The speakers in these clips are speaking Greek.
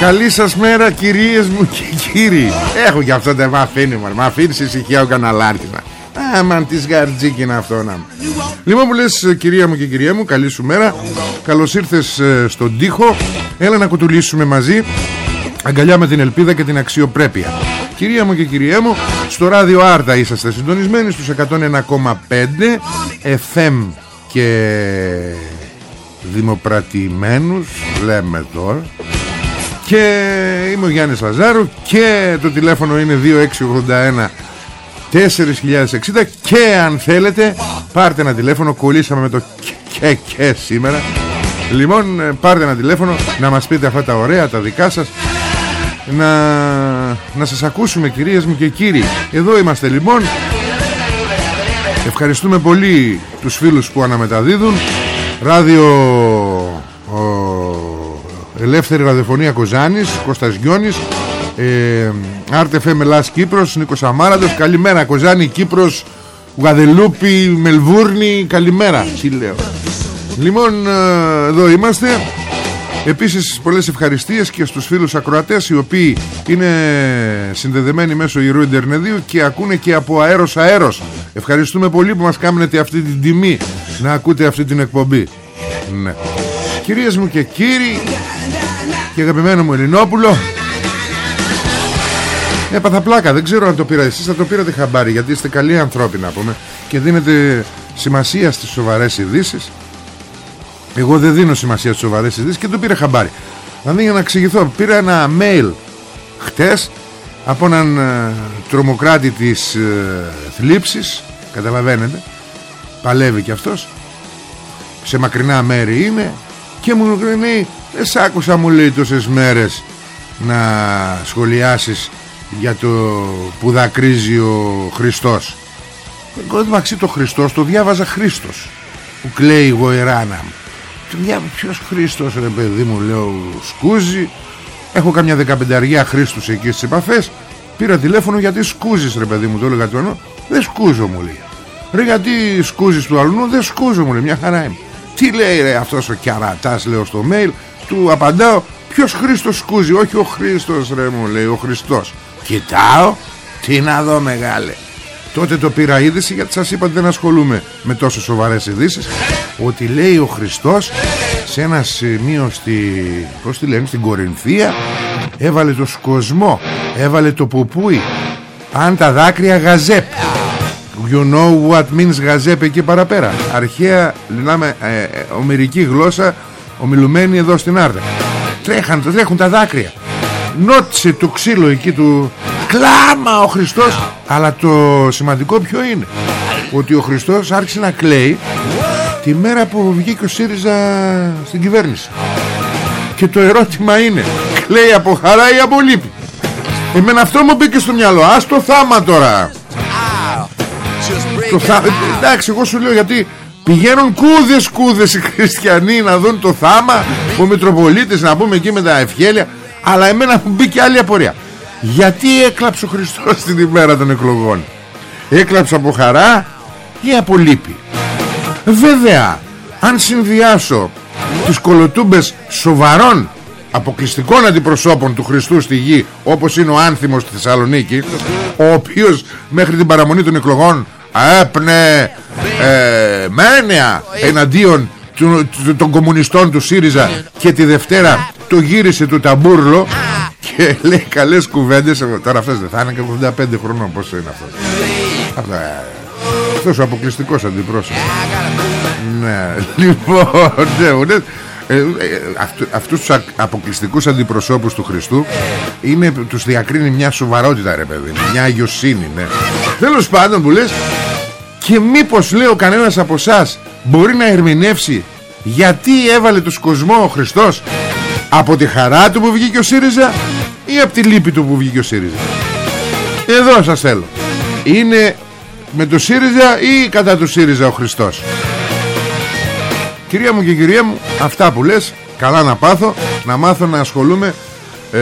Καλή σας μέρα κυρίες μου και κύριοι. Έχω και αυτό δεν μ' αφήνει Μ' αφήνεις ησυχία ο καναλάρχης Άμαν της γαρτζίκι είναι αυτό να. Λοιπόν που λες κυρία μου και κυρία μου Καλή σου μέρα. Καλώς ήρθες ε, στον τοίχο. Έλα να κουτουλήσουμε μαζί. Αγκαλιά με την ελπίδα και την αξιοπρέπεια. Κυρία μου και κυρία μου Στο ράδιο Άρτα είσαστε συντονισμένοι Στους 101,5 FM και δημοπρατημένους λέμε τώρα και είμαι ο Γιάννης Λαζάρου και το τηλέφωνο είναι 2681 4060 και αν θέλετε πάρτε ένα τηλέφωνο κολλήσαμε με το και και σήμερα. Λοιπόν πάρτε ένα τηλέφωνο να μας πείτε αυτά τα ωραία τα δικά σας. Να, να σας ακούσουμε κυρίες μου και κύριοι. Εδώ είμαστε λοιπόν. Ευχαριστούμε πολύ τους φίλους που αναμεταδίδουν. Ράδιο Ελεύθερη Ραδιοφωνία Κοζάνης Κώστας Γιώνης ε, Άρτε Μελάς Κύπρος Νίκος Αμάραντος Καλημέρα Κοζάνη Κύπρος Γουαδελούπη Μελβούρνη Καλημέρα Τι λέω Λοιπόν ε, εδώ είμαστε Επίσης πολλές ευχαριστίες και στους φίλους ακροατές οι οποίοι είναι συνδεδεμένοι μέσω Ιερού Ιντερνεδίου και ακούνε και από αέρος αέρος. Ευχαριστούμε πολύ που μας κάνετε αυτή την τιμή να ακούτε αυτή την εκπομπή. Ναι. Κυρίες μου και κύριοι και αγαπημένο μου Ελληνόπουλο. Έπαθα πλάκα δεν ξέρω αν το πήρα εσείς θα το πήρατε χαμπάρι γιατί είστε καλοί ανθρώποι να πούμε και δίνετε σημασία στις σοβαρές ειδήσεις. εγώ δεν δίνω σημασία στις σοβαρές ειδήσεις και το πήρα χαμπάρι. Δηλαδή για να εξηγηθώ πήρα ένα mail χτες από έναν ε, τρομοκράτη της ε, θλίψης καταλαβαίνετε παλεύει και αυτός. Σε μακρινά μέρη είναι και μου λέει δεν σ' άκουσα μου λέει τόσες μέρες να σχολιάσεις για το που δακρύζει ο Χριστός εγώ δεν το Χριστός το διάβαζα Χρήστος που κλαίει η γοηράνα μου ποιος Χριστός ρε παιδί μου λέω σκούζει έχω καμιά δεκαπενταριά Χρήστους εκεί στις επαφές. Πήρα τηλέφωνο γιατί σκούζεις ρε παιδί μου το έλεγα του δεν σκούζω μου λέει. Ρε γιατί σκούζεις του αλλού δεν σκούζω μου λέει. Μια χαρά είμαι τι λέει ρε αυτός ο κιαρατάς λέω στο mail του απαντάω Ποιος Χρήστος σκούζει Όχι ο Χρήστος ρε μου λέει ο Χριστός Κοιτάω Τι να δω μεγάλε Τότε το πήρα είδηση γιατί σας είπα ότι δεν ασχολούμαι με τόσο σοβαρές ειδήσεις. Ότι λέει ο Χριστός σε ένα σημείο στη, πώς τη λένε, στην Κορινθία έβαλε το σκοσμό, έβαλε το πουπούι αν τα δάκρυα γαζέπ You know what means γαζέπ εκεί παραπέρα. Αρχαία, λέμε, ε, ε, ομερική γλώσσα ομιλουμένοι εδώ στην Άρτα τρέχαν, τρέχουν τα δάκρυα. Νότισε το ξύλο εκεί του κλάμα ο Χριστός. Αλλά το σημαντικό ποιο είναι; Ότι ο Χριστός άρχισε να κλαίει τη μέρα που βγήκε ο ΣΥΡΙΖΑ στην κυβέρνηση. Και το ερώτημα είναι κλαίει από χαρά ή από λύπη; Εμένα αυτό μου μπήκε στο μυαλό. Ας το θάμα τώρα το θά... εντάξει εγώ σου λέω γιατί Πηγαίνουν κούδες κούδες οι χριστιανοί να δουν το θάμα Ο Μητροπολίτης να πούμε εκεί με τα ευχέλια. Αλλά εμένα μου μπήκε άλλη απορία. Γιατί έκλαψε ο Χριστός την ημέρα των εκλογών; Έκλαψε από χαρά ή από λύπη; Βέβαια αν συνδυάσω τις κολοτούμπες σοβαρών αποκλειστικών αντιπροσώπων του Χριστού στη γη όπως είναι ο Άνθιμος στη Θεσσαλονίκη ο οποίος μέχρι την παραμονή των εκλογών έπνε ε, μένεα εναντίον των κομμουνιστών του ΣΥΡΙΖΑ και τη Δευτέρα το γύρισε του ταμπούρλο και λέει καλές κουβέντες τώρα αυτές δεν θα είναι και 85 χρονών πως είναι αυτός ε, αυτός ο αποκλειστικός αντιπρόσωπος ναι λοιπόν ναι, ναι. Ε, ε, αυτούς τους αποκλειστικούς αντιπροσώπους του Χριστού είναι, τους διακρίνει μια σοβαρότητα ρε παιδί μια αγιοσύνη ναι. Τέλος πάντων που λες και μήπως λέω κανένας από εσάς μπορεί να ερμηνεύσει γιατί έβαλε το σκοσμό ο Χριστός από τη χαρά του που βγήκε ο ΣΥΡΙΖΑ ή από τη λύπη του που βγήκε ο ΣΥΡΙΖΑ; Εδώ σας θέλω. Είναι με το ΣΥΡΙΖΑ ή κατά του ΣΥΡΙΖΑ ο Χριστός; Κυρία μου και κυρία μου Αυτά που λες Καλά να πάθω Να μάθω να ασχολούμαι ε,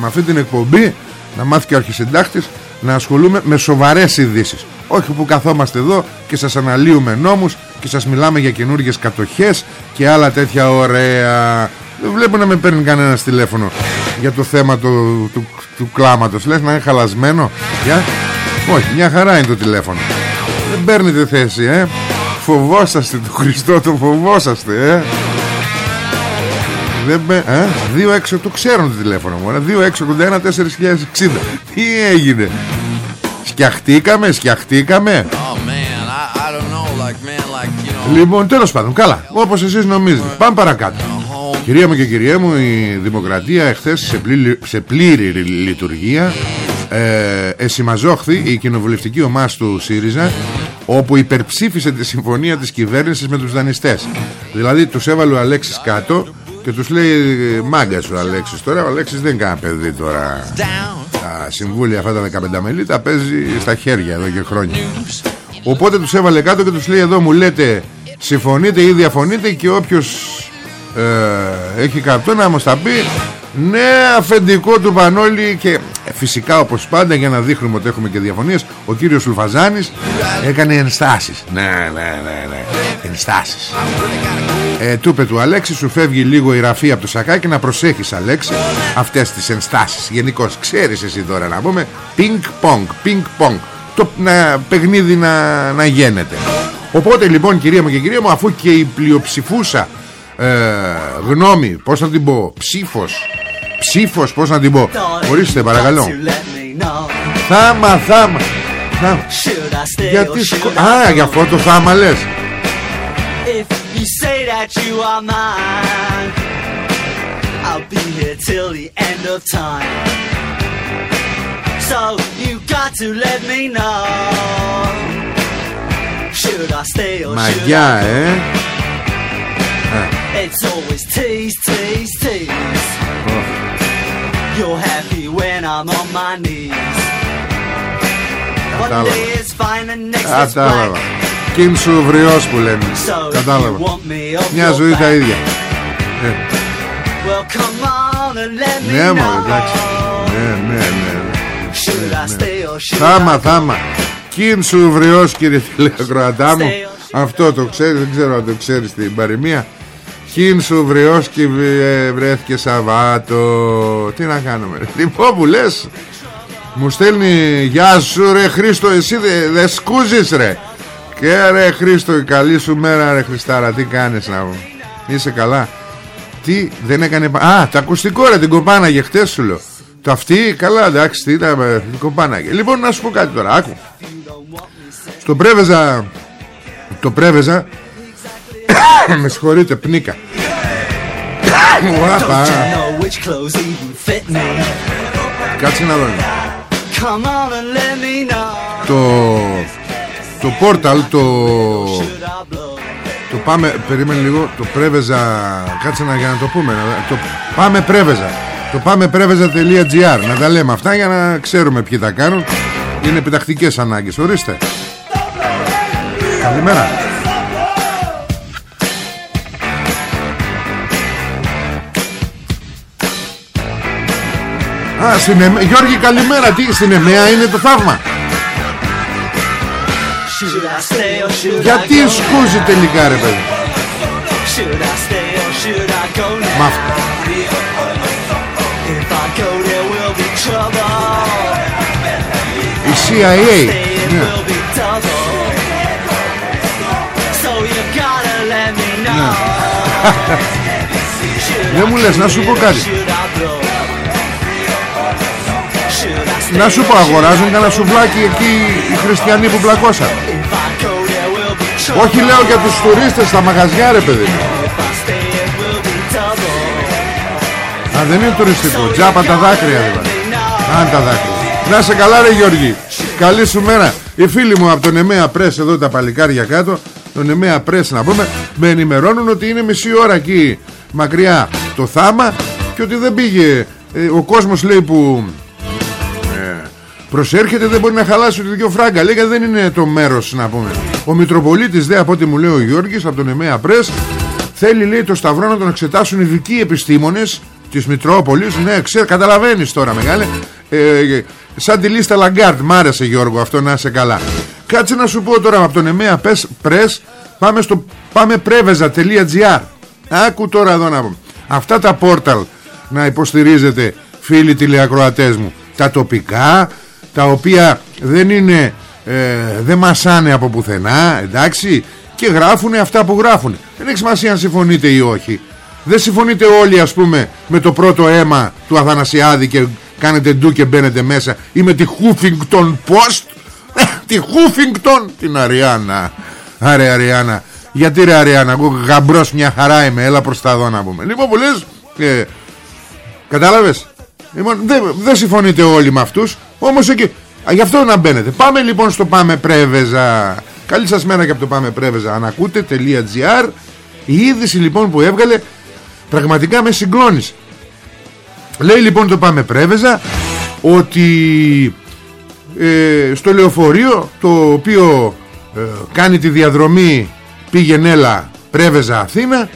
Με αυτή την εκπομπή Να μάθει και ο αρχισυντάκτης Να ασχολούμαι με σοβαρές ειδήσεις. Όχι που καθόμαστε εδώ Και σας αναλύουμε νόμους Και σας μιλάμε για καινούργιες κατοχές Και άλλα τέτοια ωραία Δεν βλέπω να με παίρνει κανένας τηλέφωνο Για το θέμα του, του, του κλάματος Λες να είναι χαλασμένο για; Όχι μια χαρά είναι το τηλέφωνο Δεν παίρνετε θέση ε Φοβόσαστε το Χριστό το φοβόσαστε ε. Δεν με, ε; 2 το ξέρουν το τηλέφωνο μου 2 4060 Τι έγινε; Σκιαχτήκαμε Σκιαχτήκαμε; Λοιπόν τέλος πάντων Καλά όπως εσείς νομίζετε Πάμε παρακάτω. Κυρία μου και κυρία μου η Δημοκρατία εχθές σε, πλήρη, σε πλήρη λειτουργία ε, εσημαζόχθη η κοινοβουλευτική ομάδα του ΣΥΡΙΖΑ όπου υπερψήφισε τη συμφωνία της κυβέρνησης με τους δανειστές. Δηλαδή τους έβαλε ο Αλέξης κάτω και τους λέει μάγκας ο Αλέξης τώρα ο Αλέξης δεν κάνει παιδί τώρα. Τα συμβούλια αυτά τα 15 μελή τα παίζει στα χέρια εδώ και χρόνια οπότε τους έβαλε κάτω και τους λέει εδώ μου λέτε συμφωνείτε ή διαφωνείτε και όποιος ε, έχει καρτό να μας τα πει ναι αφεντικό του Πανόλη και φυσικά όπως πάντα για να δείχνουμε ότι έχουμε και διαφωνίες ο κύριος Σουλφαζάνης έκανε ενστάσεις ναι ναι ναι ναι ενστάσεις ε, του είπε του Αλέξη σου φεύγει λίγο η ραφή από το σακάκι να προσέχεις Αλέξη αυτές τις ενστάσεις. Γενικώς ξέρεις εσύ τώρα να πούμε πινκ πονγκ πινκ πονγκ το να, παιχνίδι να, να γίνεται. Οπότε λοιπόν κυρία μου και κυρία μου αφού και η πλειοψηφούσα ε, γνώμη πως θα την πω ψήφος Ψήφος πως να την πω Ορίστε παρακαλώ. Θάμα θάμα Γιατί σκο... Α για αυτό το θάμα λες I'll be here till the end of time So you got to let me know Should I stay or Μαγιά, should I ε. It's always tease, tease, tease You're happy when I'm on my knees. One day it's fine and next it's black. Κιν σου βριός που λένε. Κατάλαβα. Μια ζωή τα ίδια. Ναι μου εντάξει. Ναι ναι ναι Θάμα θάμα. Κιν σου βριός κύριε τηλεκροατά μου. Αυτό το ξέρεις Δεν ξέρω αν το ξέρεις την παροιμία. Χιν σου βριόσκει ε, βρέθηκε Σαββάτο. Τι να κάνουμε Λοιπόν που λες. Μου στέλνει Γεια σου ρε Χρήστο Εσύ δεν δε σκούζεις ρε Και ρε Χρήστο καλή σου μέρα ρε Χριστάρα Τι κάνεις να Είσαι καλά. Τι δεν έκανε Α το ακουστικό ρε την κοπάναγε χτες σου λέω. Το αυτή καλά εντάξει τι ήταν την κοπάναγε. Λοιπόν να σου πω κάτι τώρα Άκου. Στο πρέβεζα Το πρέβεζα Με συγχωρείτε πνίκα. Κάτσε να δω. Το το πόρταλ το... Το πάμε, περίμενε λίγο, το πρέβεζα, κάτσε να, για να το πούμε, το πάμε πρέβεζα, το πάμε πρέβεζα.gr, να τα λέμε αυτά για να ξέρουμε ποιοι τα κάνουν, είναι επιτακτικές ανάγκες, ορίστε. Καλημέρα. Α, στην ε- Γιώργη καλημέρα, τι στην ΕΜΕΑ είναι το θαύμα; Γιατί σκούζει τελικά ρε παιδί. Μα Η CIA ναι. ναι. Δεν μου λες να σου πω κάτι. Να σου πω αγοράζουν κανένα σουβλάκι εκεί οι χριστιανοί που πλακώσαν Όχι λέω για τους τουρίστες στα μαγαζιά ρε παιδί Α δεν είναι τουριστικό. Τζάπα τα δάκρυα δηλαδή Αν τα δάκρυα. Να σε καλά ρε Γιώργη Καλή σου μέρα. Οι φίλοι μου από τον Εμέα Πρέσ εδώ τα παλικάρια κάτω Τον Εμέα Πρέσ να πούμε Με ενημερώνουν ότι είναι μισή ώρα εκεί Μακριά το θάμα Και ότι δεν πήγε. Ε, Ο κόσμος λέει που προσέρχεται δεν μπορεί να χαλάσει ούτε δυο φράγκα. Λέει δεν είναι το μέρος να πούμε ο Μητροπολίτης δε από ό,τι μου λέει ο Γιώργης από τον Εμέα Πρέσ θέλει λέει το Σταυρό να τον εξετάσουν ειδικοί επιστήμονες της Μητρόπολης. Ναι ξέρει καταλαβαίνεις τώρα μεγάλε. Ε, σαν τη λίστα Λαγκάρτ μ' άρεσε Γιώργο αυτό να είσαι καλά. Κάτσε να σου πω τώρα από το Nemea Press πάμε στο πάμε πρέβεζα.gr άκου τώρα εδώ να πούμε. Αυτά τα πόρταλ να υποστηρίζετε φίλοι τηλεακροατές μου. Τα τοπικά τα οποία δεν είναι ε, δεν μασάνε από πουθενά εντάξει και γράφουν αυτά που γράφουν δεν έχει σημασία αν συμφωνείτε ή όχι. Δεν συμφωνείτε όλοι ας πούμε με το πρώτο αίμα του Αθανασιάδη και κάνετε ντου και μπαίνετε μέσα ή με τη Huffington Post ε, τη Huffington την Αριάννα. Άρε Αριάννα. Γιατί ρε Αριάννα εγώ γαμπρός μια χαρά είμαι. Έλα προς τα εδώ να πούμε. Λοιπόν που λες ε, κατάλαβες; Λοιπόν, δεν, δεν συμφωνείτε όλοι με αυτούς Όμως εκεί Γι' αυτό να μπαίνετε. Πάμε λοιπόν στο Πάμε Πρέβεζα. Καλή σας μέρα και από το Πάμε Πρέβεζα. Ανακούτε.gr Η είδηση λοιπόν που έβγαλε Πραγματικά με συγκλώνησε Λέει λοιπόν το Πάμε Πρέβεζα Ότι ε, Στο λεωφορείο Το οποίο ε, Κάνει τη διαδρομή Πήγαινε έλα Πρέβεζα Αθήνα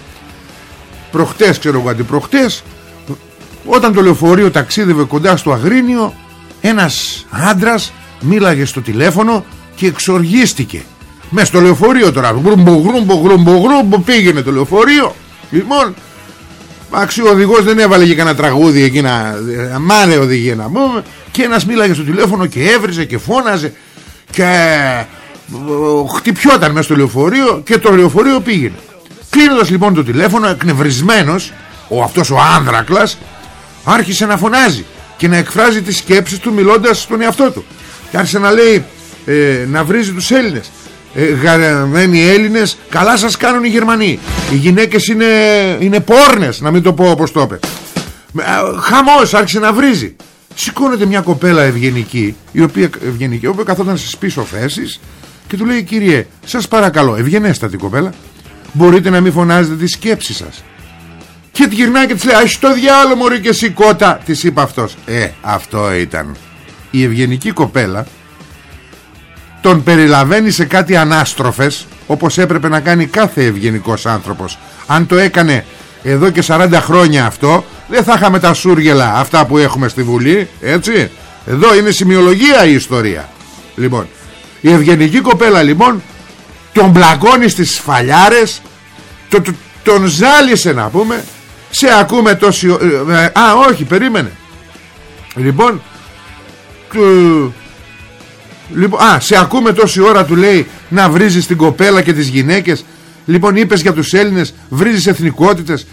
Προχτές ξέρω εγώ αντιπροχτές όταν το λεωφορείο ταξίδευε κοντά στο Αγρίνιο Ένας άντρας μίλαγε στο τηλέφωνο Και εξοργίστηκε. Μες στο λεωφορείο τώρα. Γρούμπο γρούμπο γρούμπο γρούμπο Πήγαινε το λεωφορείο. Λοιπόν Άξι ο οδηγός δεν έβαλε και κανένα τραγούδι εκεί να Μάρε οδηγεί να πούμε. Και ένας μίλαγε στο τηλέφωνο και έβριζε και φώναζε Και ε, χτυπιόταν μέσα στο λεωφορείο Και το λεωφορείο πήγαινε. Κλείνοντας λοιπόν το τηλέφωνο εκνευρισμένος ο αυτός ο άνδρακλας άρχισε να φωνάζει και να εκφράζει τις σκέψεις του μιλώντας στον εαυτό του. Και άρχισε να λέει ε, να βρίζει τους Έλληνες. Ε, γραμμένοι Έλληνες καλά σας κάνουν οι Γερμανοί. Οι γυναίκες είναι, είναι πόρνες να μην το πω όπως το είπε. Χαμός άρχισε να βρίζει. Σηκώνεται μια κοπέλα ευγενική η οποία, ευγενική, η οποία καθόταν στις πίσω θέσεις και του λέει κύριε σας παρακαλώ ευγενέστατη κοπέλα μπορείτε να μην φωνάζετε τις σκέψεις σας και τη γυρνάει και της λέει Αχ το διάλογο μωρή και εσύ κότα Της είπε αυτός. Ε αυτό ήταν. Η ευγενική κοπέλα Τον περιλαβαίνει σε κάτι ανάστροφες Όπως έπρεπε να κάνει κάθε ευγενικός άνθρωπος. Αν το έκανε εδώ και 40 χρόνια αυτό Δεν θα είχαμε τα σούργελα Αυτά που έχουμε στη Βουλή Έτσι. Εδώ είναι σημειολογία η ιστορία. Λοιπόν Η ευγενική κοπέλα λοιπόν Τον μπλακώνει στις σφαλιάρες τον ζάλισε να πούμε σε ακούμε τόση ε, ε, Α όχι περίμενε. Λοιπόν Λοιπόν, α, σε ακούμε τόση ώρα του λέει να βρίζεις την κοπέλα και τις γυναίκες. Λοιπόν είπες για τους Έλληνες Βρίζεις εθνικότητες.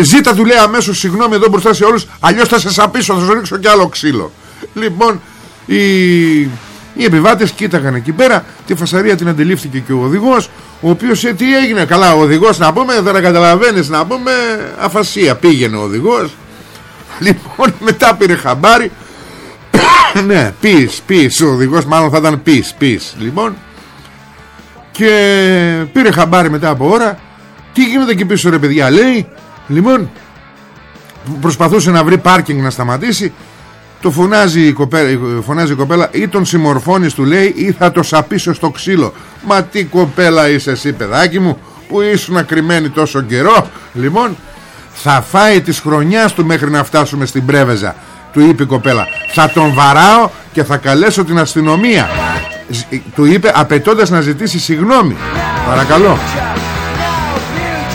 Ζήτα του λέει αμέσως συγγνώμη εδώ μπροστά σε όλους Αλλιώς θα σε σαπίσω θα σου ρίξω κι άλλο ξύλο. Λοιπόν οι, οι επιβάτες κοίταγαν εκεί πέρα Τη φασαρία την αντιλήφθηκε και ο οδηγός ο οποίος ε, τι έγινε; Καλά ο οδηγός να πούμε δεν καταλαβαίνεις να πούμε αφασία. Πήγαινε ο οδηγός. Λοιπόν μετά πήρε χαμπάρι. Ναι πεις πεις ο οδηγός μάλλον θα ήταν πεις πεις. Λοιπόν και πήρε χαμπάρι μετά από ώρα. Τι γίνεται εκεί πίσω ρε παιδιά λέει. Λοιπόν προσπαθούσε να βρει πάρκινγκ να σταματήσει το φωνάζει η, κοπέλα, φωνάζει η κοπέλα ή τον συμμορφώνεις του λέει ή θα το σαπίσω στο ξύλο. Μα τι κοπέλα είσαι εσύ παιδάκι μου που ήσουν κρυμμένη τόσο καιρό. Λοιπόν θα φάει της χρονιάς του μέχρι να φτάσουμε στην Πρέβεζα του είπε η κοπέλα. Θα τον βαράω και θα καλέσω την αστυνομία. Του είπε απαιτώντας να ζητήσει συγγνώμη. Παρακαλώ.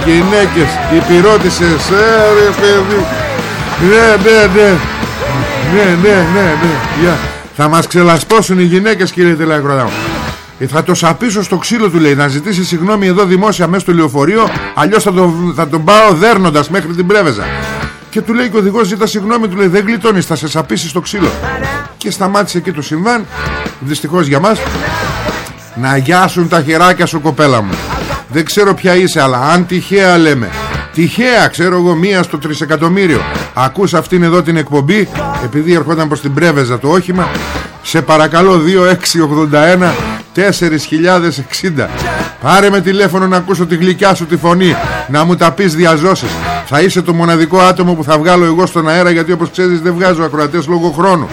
Γυναίκες υπηρώτησες ε, ρε παιδί. Ναι ναι ναι ναι ναι ναι ναι. Θα μας ξελασπώσουν οι γυναίκες κύριε Τελακροδάμου ε, θα το σαπίσω στο ξύλο του λέει Να ζητήσει συγγνώμη εδώ δημόσια μέσα στο λεωφορείο Αλλιώς θα, το, θα τον πάω δέρνοντας μέχρι την πρέβεζα. Και του λέει και ο οδηγός ζητά συγγνώμη Του λέει δεν γλιτώνεις θα σε σαπίσει στο ξύλο. Και σταμάτησε εκεί το συμβάν Δυστυχώς για μας. Να αγιάσουν τα χεράκια σου κοπέλα μου. Δεν ξέρω ποια είσαι αλλά αν τυχαία λέμε Τυχαία ξέρω εγώ μία στο τρισεκατομμύριο. Ακούς αυτήν εδώ την εκπομπή Επειδή ερχόταν προς την πρέβεζα το όχημα Σε παρακαλώ 2681 4.060 Πάρε με τηλέφωνο να ακούσω τη γλυκιά σου τη φωνή Να μου τα πεις διαζώσεις. Θα είσαι το μοναδικό άτομο που θα βγάλω εγώ στον αέρα Γιατί όπως ξέρεις δεν βγάζω ακροατές λόγω χρόνου.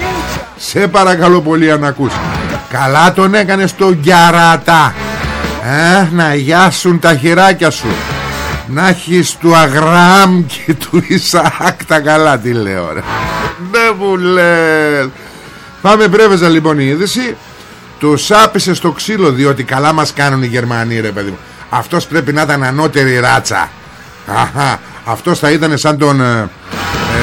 Σε παρακαλώ πολύ αν ακούς. Καλά τον έκανες το γκιαράτα. Ε, Να γιάσουν τα χεράκια σου Να έχεις του Αγράμ και του Ισαάκ τα καλά τι λέω ρε. Δεν μου λες. Πάμε πρέβεζα λοιπόν η είδηση. Τους άπησε στο ξύλο διότι καλά μας κάνουν οι Γερμανοί ρε παιδί μου. Αυτός πρέπει να ήταν ανώτερη ράτσα. Αχα, Αυτός θα ήταν σαν τον ε,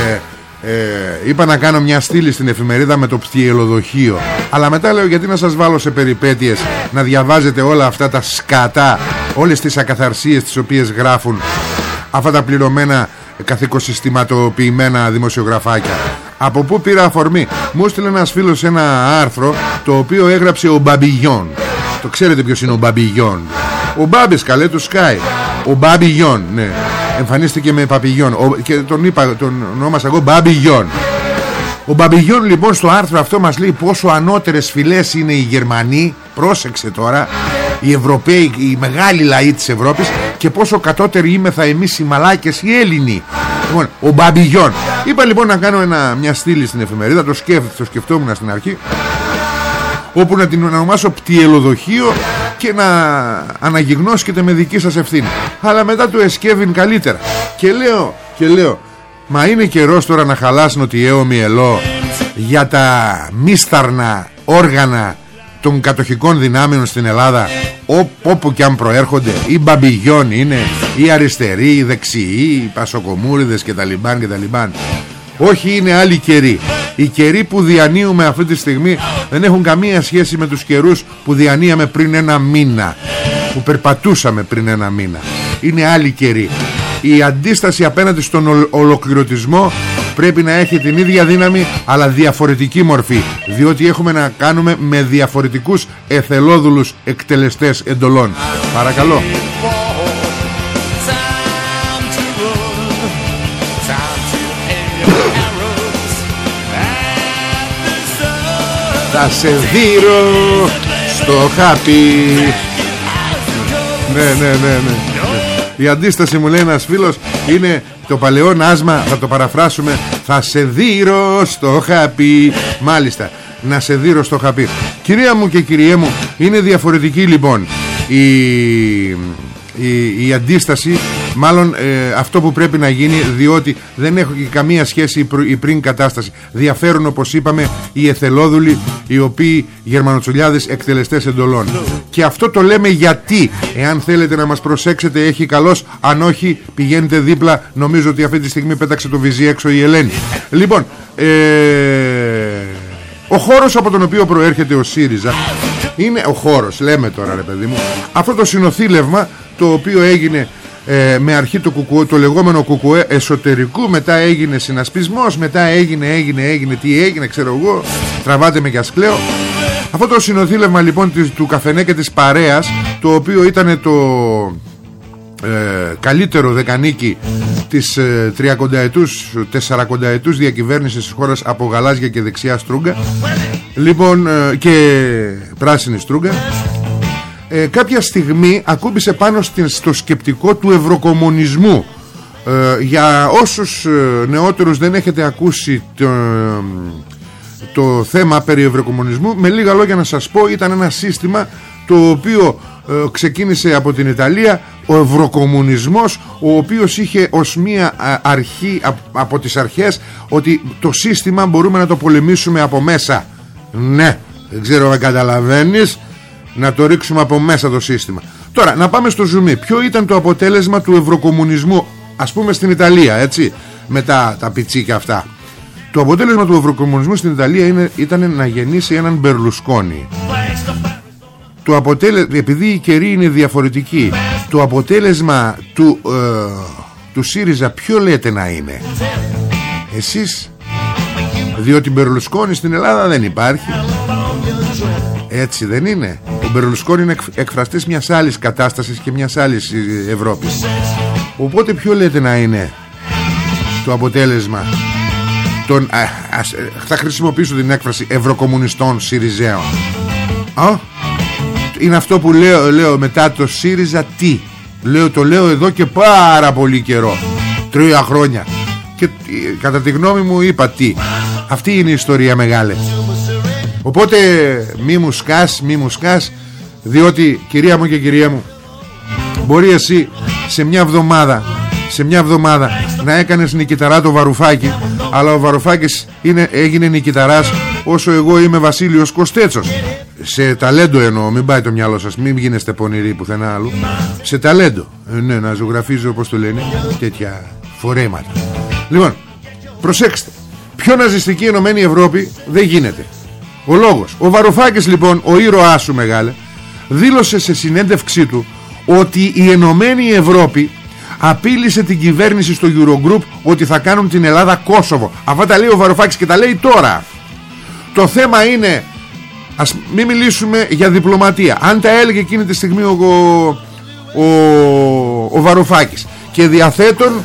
ε, ε, Είπα να κάνω μια στήλη στην εφημερίδα με το πτυελοδοχείο Αλλά μετά λέω γιατί να σας βάλω σε περιπέτειες Να διαβάζετε όλα αυτά τα σκατά Όλες τις ακαθαρσίες τις οποίες γράφουν Αυτά τα πληρωμένα καθηκοσυστηματοποιημένα δημοσιογραφάκια. Από πού πήρα αφορμή; Μου έστειλε ένας φίλος ένα άρθρο Το οποίο έγραψε ο Μπαμπιγιόν. Το ξέρετε ποιος είναι ο Μπαμπιγιόν; Ο Μπάμπης καλέ του Sky. Ο Μπαμπιγιόν ναι. Εμφανίστηκε με Παπιγιόν. Και τον είπα τον ονόμασα εγώ Μπαμπιγιόν. Ο Μπαμπιγιόν λοιπόν στο άρθρο αυτό μας λέει πόσο ανώτερες φυλές είναι οι Γερμανοί. Πρόσεξε τώρα Οι Ευρωπαίοι, οι μεγάλοι λαοί της Ευρώπης Και πόσο κατώτεροι είμεθα εμείς οι μαλάκες οι Έλληνοι. Λοιπόν, ο Μπαμπιγιόν. Είπα λοιπόν να κάνω ένα, μια στήλη στην εφημερίδα Το, σκέφ, το σκεφτόμουν στην αρχή Όπου να την ονομάσω πτυελοδοχείο Και να αναγυγνώσκεται με δική σας ευθύνη. Αλλά μετά το εσκεύην καλύτερα. Και λέω, και λέω Μα είναι καιρός τώρα να χαλάσουν ότι έω μυελό Για τα μίσταρνα όργανα των κατοχικών δυνάμεων στην Ελλάδα όπου και αν προέρχονται οι μπαμπιγιόν είναι οι αριστεροί, οι δεξιοί οι πασοκομούριδες και τα λιμπάν και τα λιμπάν. Όχι είναι άλλοι καιροί. Οι καιροί που διανύουμε αυτή τη στιγμή δεν έχουν καμία σχέση με τους καιρούς που διανύαμε πριν ένα μήνα που περπατούσαμε πριν ένα μήνα. Είναι άλλοι καιροί. Η αντίσταση απέναντι στον ολοκληρωτισμό πρέπει να έχει την ίδια δύναμη αλλά διαφορετική μορφή. Διότι έχουμε να κάνουμε με διαφορετικούς εθελόδουλους εκτελεστές εντολών. Παρακαλώ. Θα σε δείρω στο χάπι. Ναι ναι ναι ναι η αντίσταση μου λέει ένας φίλος είναι το παλαιό άσμα θα το παραφράσουμε θα σε δείρω στο χαπί μάλιστα να σε δείρω στο χαπί κυρία μου και κυριέ μου είναι διαφορετική λοιπόν η, η, η αντίσταση Μάλλον ε, αυτό που πρέπει να γίνει Διότι δεν έχει καμία σχέση η, πριν κατάσταση. Διαφέρουν όπως είπαμε Οι εθελόδουλοι Οι οποίοι γερμανοτσουλιάδες εκτελεστές εντολών. Και αυτό το λέμε γιατί. Εάν θέλετε να μας προσέξετε Έχει καλός. Αν όχι πηγαίνετε δίπλα. Νομίζω ότι αυτή τη στιγμή πέταξε το βυζί έξω η Ελένη. Λοιπόν ε, Ο χώρος από τον οποίο προέρχεται ο ΣΥΡΙΖΑ είναι ο χώρος, λέμε τώρα ρε παιδί μου Αυτό το συνοθήλευμα το οποίο έγινε ε, με αρχή το, κουκουέ, το λεγόμενο κουκουέ εσωτερικού μετά έγινε συνασπισμός μετά έγινε έγινε έγινε τι έγινε ξέρω εγώ τραβάτε με για σκλέο αυτό το συνοθήλευμα λοιπόν του καφενέ και της παρέας το οποίο ήταν το ε, καλύτερο δεκανίκι της ε, 30 ετούς 40 ετούς διακυβέρνησης της χώρας από γαλάζια και δεξιά στρούγκα λοιπόν ε, και πράσινη στρούγκα ε, κάποια στιγμή ακούμπησε πάνω στο σκεπτικό του ευρωκομμουνισμού. Ε, για όσους ε, νεότερους δεν έχετε ακούσει το, το θέμα περί ευρωκομμουνισμού με λίγα λόγια να σας πω ήταν ένα σύστημα το οποίο ε, ξεκίνησε από την Ιταλία ο ευρωκομμουνισμός ο οποίος είχε ως μία αρχή από τις αρχές ότι το σύστημα μπορούμε να το πολεμήσουμε από μέσα. Ναι δεν ξέρω αν καταλαβαίνεις να το ρίξουμε από μέσα το σύστημα. Τώρα να πάμε στο ζουμί. Ποιο ήταν το αποτέλεσμα του ευρωκομμουνισμού ας πούμε στην Ιταλία έτσι με τα, τα πιτσίκια αυτά; Το αποτέλεσμα του ευρωκομμουνισμού στην Ιταλία είναι, ήταν να γεννήσει έναν Μπερλουσκόνη. Το αποτέλεσμα, επειδή οι καιροί είναι διαφορετικοί το αποτέλεσμα του, ε, του ΣΥΡΙΖΑ ποιο λέτε να είναι; Εσείς; Διότι Μπερλουσκόνη στην Ελλάδα δεν υπάρχει. Έτσι δεν είναι; Ο Μπερλουσκόνη είναι εκφραστής μιας άλλης κατάστασης και μιας άλλης ε, Ευρώπης. Οπότε ποιο λέτε να είναι το αποτέλεσμα των, α, θα χρησιμοποιήσω την έκφραση Ευρωκομμουνιστών ΣΥΡΙΖΑΕΟΝ είναι αυτό που λέω, λέω μετά το ΣΥΡΙΖΑ τι λέω, το λέω εδώ και πάρα πολύ καιρό. Τρία χρόνια. Και ε, κατά τη γνώμη μου είπα τι αυτή είναι η ιστορία μεγάλη οπότε μη μου σκάς μη μου σκάς διότι κυρία μου και κυρία μου μπορεί εσύ σε μια εβδομάδα σε μια εβδομάδα να έκανες νικηταρά το Βαρουφάκι αλλά ο Βαρουφάκης είναι, έγινε νικηταράς όσο εγώ είμαι Βασίλειος Κοστέτσος. Σε ταλέντο εννοώ μην πάει το μυαλό σας μην γίνεστε πονηροί πουθενά άλλου. Σε ταλέντο ε, ναι να ζωγραφίζω όπως το λένε τέτοια φορέματα. Λοιπόν προσέξτε πιο ναζιστική ενωμένη Ευρώπη δεν γίνεται ο λόγος. Ο Βαρουφάκης λοιπόν ο ήρωάς σου μεγάλε δήλωσε σε συνέντευξή του ότι η ενωμένη Ευρώπη απείλησε την κυβέρνηση στο Eurogroup ότι θα κάνουν την Ελλάδα Κόσοβο. Αυτά τα λέει ο Βαρουφάκης και τα λέει τώρα. Το θέμα είναι Ας μην μιλήσουμε για διπλωματία. Αν τα έλεγε εκείνη τη στιγμή ο, ο, ο Βαρουφάκης. Και διαθέτων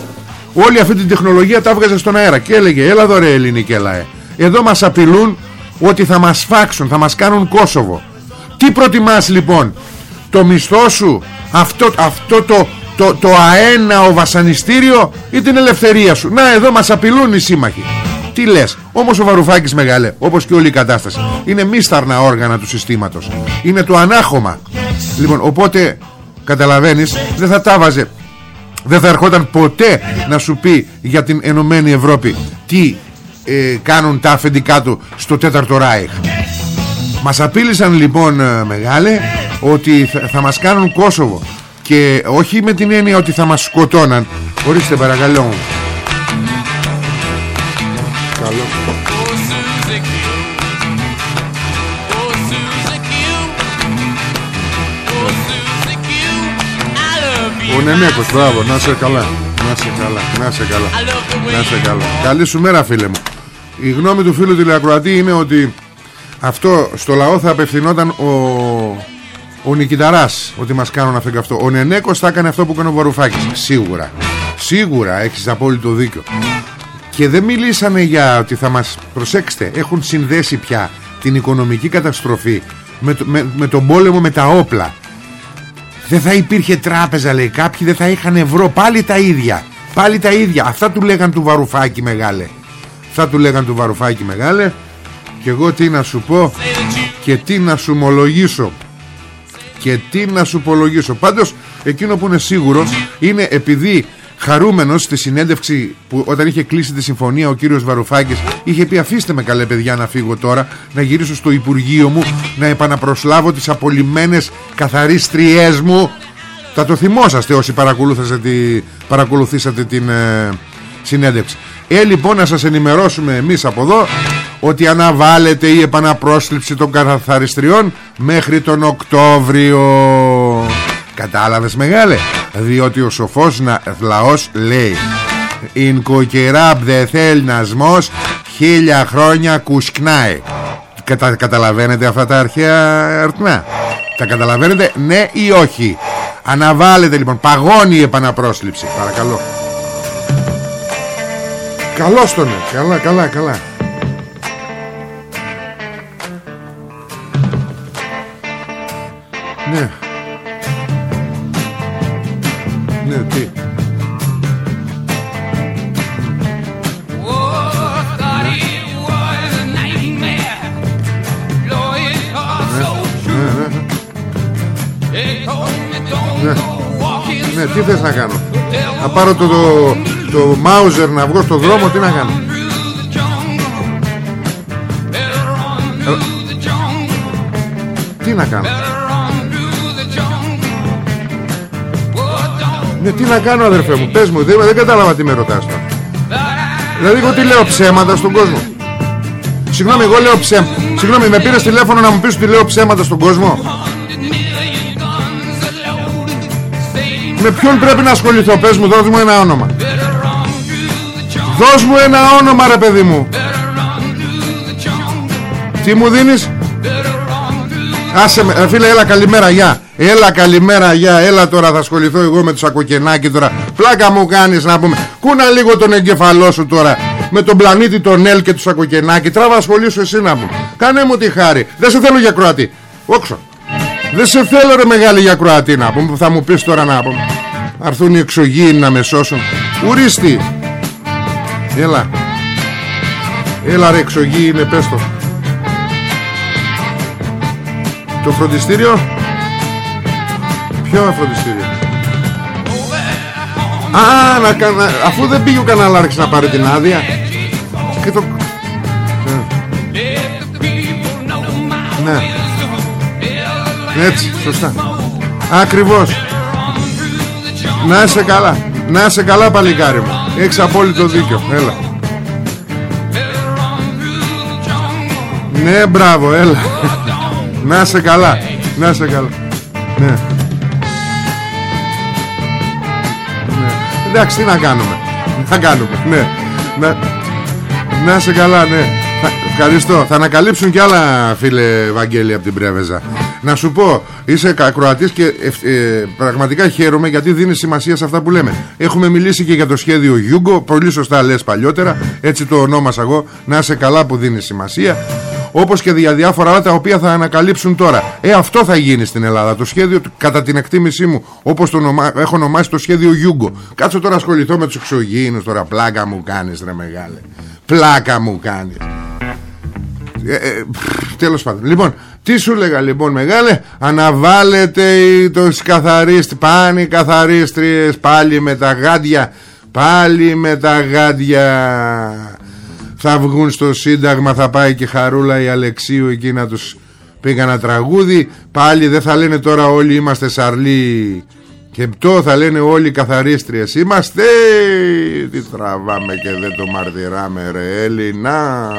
Όλη αυτή την τεχνολογία τα έβγαζε στον αέρα. Και έλεγε έλα εδώ ρε ελληνική λαέ Εδώ μας απειλούν ότι θα μας φάξουν Θα μας κάνουν Κόσοβο. Τι προτιμάς λοιπόν Το μισθό σου Αυτό, αυτό το, το, το αέναο βασανιστήριο Ή την ελευθερία σου; Να εδώ μας απειλούν οι σύμμαχοι. Τι λες Όμως ο Βαρουφάκης μεγάλε Όπως και όλη η κατάσταση Είναι μίσταρνα όργανα του συστήματος. Είναι το ανάχωμα. Λοιπόν οπότε καταλαβαίνεις Δεν θα τα βάζε. Δεν θα ερχόταν ποτέ να σου πει Για την Ενωμένη Ευρώπη Τι ε, κάνουν τα αφεντικά του Στο τέταρτο Ράιχ. Μας απείλησαν λοιπόν ε, μεγάλε Ότι θα, θα μας κάνουν Κόσοβο. Και όχι με την έννοια ότι θα μας σκοτώναν. Ορίστε παρακαλώ καλό. Ο Νενέκος, μπράβο, να σε καλά. Να σε καλά, να σε καλά. Να σε καλά. Καλή σου μέρα φίλε μου Η γνώμη του φίλου τηλεακροατή είναι ότι Αυτό στο λαό θα απευθυνόταν ο, ο Νικηταράς Ότι μας κάνουν αυτό και αυτό Ο Νενέκος θα έκανε αυτό που έκανε ο Βαρουφάκης. Σίγουρα. Σίγουρα έχεις απόλυτο δίκιο. Και δεν μιλήσανε για ότι θα μας προσέξτε έχουν συνδέσει πια την οικονομική καταστροφή με, με, με τον πόλεμο με τα όπλα. Δεν θα υπήρχε τράπεζα λέει κάποιοι δεν θα είχαν ευρώ. Πάλι τα ίδια. Πάλι τα ίδια. Αυτά του λέγαν του Βαρουφάκη μεγάλε αυτά του λέγαν του Βαρουφάκη μεγάλε. Και εγώ τι να σου πω και τι να σου ομολογήσω. Και τι να σου υπολογίσω πάντως εκείνο που είναι σίγουρο είναι επειδή χαρούμενος στη συνέντευξη που όταν είχε κλείσει τη συμφωνία ο κύριος Βαρουφάκης είχε πει αφήστε με καλέ παιδιά να φύγω τώρα να γυρίσω στο Υπουργείο μου να επαναπροσλάβω τις απολυμμένες καθαρίστριές μου. Θα το θυμόσαστε όσοι παρακολουθήσατε, τη, παρακολουθήσατε την ε, συνέντευξη ε λοιπόν να σας ενημερώσουμε εμείς από εδώ ότι αναβάλλεται η επαναπρόσληψη των καθαριστριών μέχρι τον Οκτώβριο. Κατάλαβες μεγάλε; Διότι ο σοφός λαός λέει «Ιν κοκεράπ δε θέλ νασμός χίλια χρόνια κουσκνάει». Κατα, καταλαβαίνετε αυτά τα αρχαία αριθμά τα καταλαβαίνετε ναι ή όχι; Αναβάλλεται λοιπόν παγώνει η επαναπρόσληψη. Παρακαλώ Καλώς τον Καλά καλά καλά Ναι Ναι τι Ναι, τι θες να κάνω Να πάρω το το Μάουζερ να βγω στο δρόμο Τι να κάνω; Ε, Τι να κάνω; Ναι τι να κάνω αδερφέ μου Πες μου δεν, δεν κατάλαβα τι με ρωτάς τώρα. Δηλαδή εγώ τι λέω ψέματα στον κόσμο; Συγγνώμη εγώ λέω ψέματα Συγγνώμη με πήρες τηλέφωνο να μου πεις ότι λέω ψέματα στον κόσμο; Με ποιον πρέπει να ασχοληθώ Πες μου δώσ' μου ένα όνομα Δώσ' μου ένα όνομα ρε παιδί μου. Τι μου δίνεις; Άσε με, φίλε έλα καλημέρα γεια. Έλα καλημέρα γεια. Έλα τώρα θα ασχοληθώ εγώ με το σακοκενάκι τώρα. Πλάκα μου κάνεις να πούμε. Κούνα λίγο τον εγκεφαλό σου τώρα. Με τον πλανήτη τον Ελ και το σακοκενάκι Τράβα ασχολήσου εσύ να μου. Κάνε μου τη χάρη. Δεν σε θέλω για Κροατή. Όξο. Δεν σε θέλω ρε μεγάλη για Κροατή να πούμε. Θα μου πεις τώρα να πούμε. Αρθούν οι εξωγήινοι να με σώσουν. Ουρίστη Έλα. Έλα ρε εξωγήινε πες το. Το φροντιστήριο. Ποιο φροντιστήριο; Α, να, να, αφού δεν πήγε ο καναλάρχης να πάρει την άδεια. Και το... Ναι. ναι. Έτσι, σωστά. Ακριβώς. Να είσαι καλά. Να είσαι καλά παλικάρι μου Έχεις απόλυτο δίκιο. Έλα. Ναι μπράβο έλα. Να είσαι καλά. Να είσαι καλά. Ναι. Εντάξει τι να κάνουμε. Να κάνουμε. Ναι. Να, να σε καλά ναι. Ευχαριστώ. Θα ανακαλύψουν κι άλλα φίλε Βαγγέλη από την Πρέβεζα. Να σου πω Είσαι ακροατής και ε, πραγματικά χαίρομαι Γιατί δίνεις σημασία σε αυτά που λέμε Έχουμε μιλήσει και για το σχέδιο Γιούγκο Πολύ σωστά λες παλιότερα Έτσι το ονόμασα εγώ Να είσαι καλά που δίνεις σημασία όπως και για διάφορα άλλα τα οποία θα ανακαλύψουν τώρα. Ε, αυτό θα γίνει στην Ελλάδα. Το σχέδιο, κατά την εκτίμησή μου, όπως το έχω ονομάσει το σχέδιο Γιούγκο. Κάτσω τώρα ασχοληθώ με τους εξωγήινους τώρα. Πλάκα μου κάνεις ρε μεγάλε. Πλάκα μου κάνεις. Ε, ε, τέλος πάντων Λοιπόν τι σου λέγα λοιπόν μεγάλε Αναβάλλεται το καθαρίστρι Πάνε οι καθαρίστριες Πάλι με τα γάντια Πάλι με τα γάντια. Θα βγουν στο Σύνταγμα θα πάει και Χαρούλα η Αλεξίου εκεί να τους πήγα ένα τραγούδι. Πάλι δεν θα λένε τώρα όλοι είμαστε σαρλί και πτώ θα λένε όλοι καθαρίστριες είμαστε τι τραβάμε και δεν το μαρτυράμε ρε Έλληνα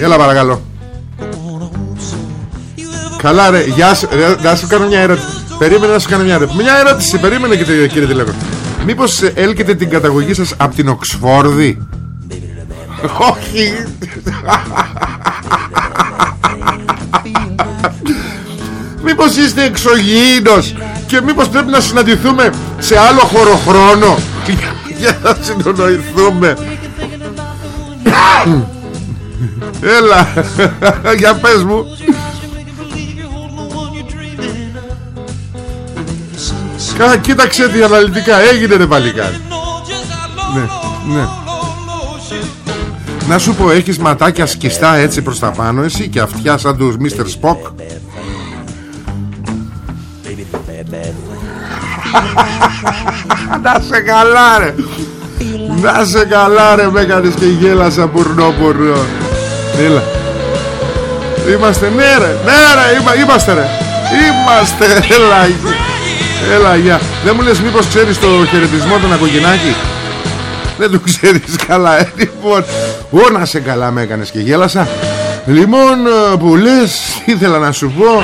έλα παρακαλώ Καλά ρε, γεια σου, να σου κάνω μια ερώτηση Περίμενε να σου κάνω μια ερώτηση Μια ερώτηση, περίμενε και κύριε τηλέφωνο Μήπως έλκετε την καταγωγή σας από την Οξφόρδη; Όχι. Μήπως είστε εξωγήινος Και μήπως πρέπει να συναντηθούμε Σε άλλο χωροχρόνο Για να συνονοηθούμε. Έλα. Για πες μου Κα, κοίταξε τι αναλυτικά. Έγινε ρε παλικάρι. Ναι, ναι. Να σου πω έχεις ματάκια σκιστά έτσι προς τα πάνω εσύ Και αυτιά σαν τους Mr. Spock Να σε καλά ρε. Να σε καλά ρε Με έκανες και γέλασα πουρνό πουρνό Έλα. Είμαστε ναι ρε. Ναι ρε είμαστε ρε. Είμαστε Έλα Έλα γεια. Δεν μου λες μήπως ξέρεις το χαιρετισμό των Ακογεννάκη; Δεν το ξέρεις καλά ε, Λοιπόν. Ω να σε καλά με έκανες και γέλασα. Λοιπόν ε, που λες Ήθελα να σου πω.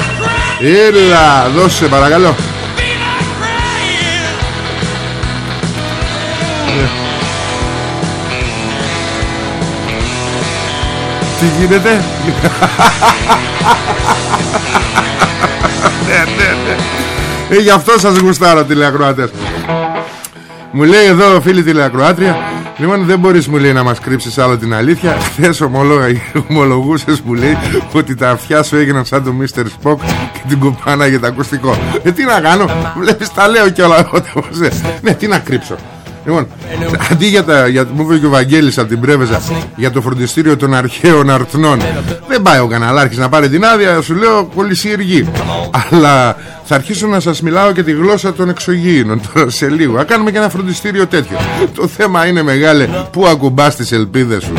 Έλα δώσε παρακαλώ. Ναι. Τι γίνεται; Ναι ναι ναι ε, Γι' αυτό σας γουστάρω τηλεακροατές. Μου λέει εδώ φίλη τηλεακροάτρια Λοιπόν δεν μπορείς μου λέει να μας κρύψεις άλλο την αλήθεια Χθες ομολογούσες μου λέει Ότι τα αυτιά σου έγιναν σαν το Mr. Spock Και την κουπάνα για το ακουστικό Ε τι να κάνω Βλέπεις τα λέω κιόλα Ναι τι να κρύψω Λοιπόν, αντί για τα. Για, μου είπε και ο Βαγγέλης από την Πρέβεζα για το φροντιστήριο των αρχαίων αρτνών. Δεν πάει ο καναλάρχης να πάρει την άδεια, σου λέω κολλησιεργή. Αλλά θα αρχίσω να σας μιλάω και τη γλώσσα των εξωγήινων τώρα σε λίγο. Θα κάνουμε και ένα φροντιστήριο τέτοιο. Το θέμα είναι μεγάλε, πού ακουμπάς τις ελπίδες σου.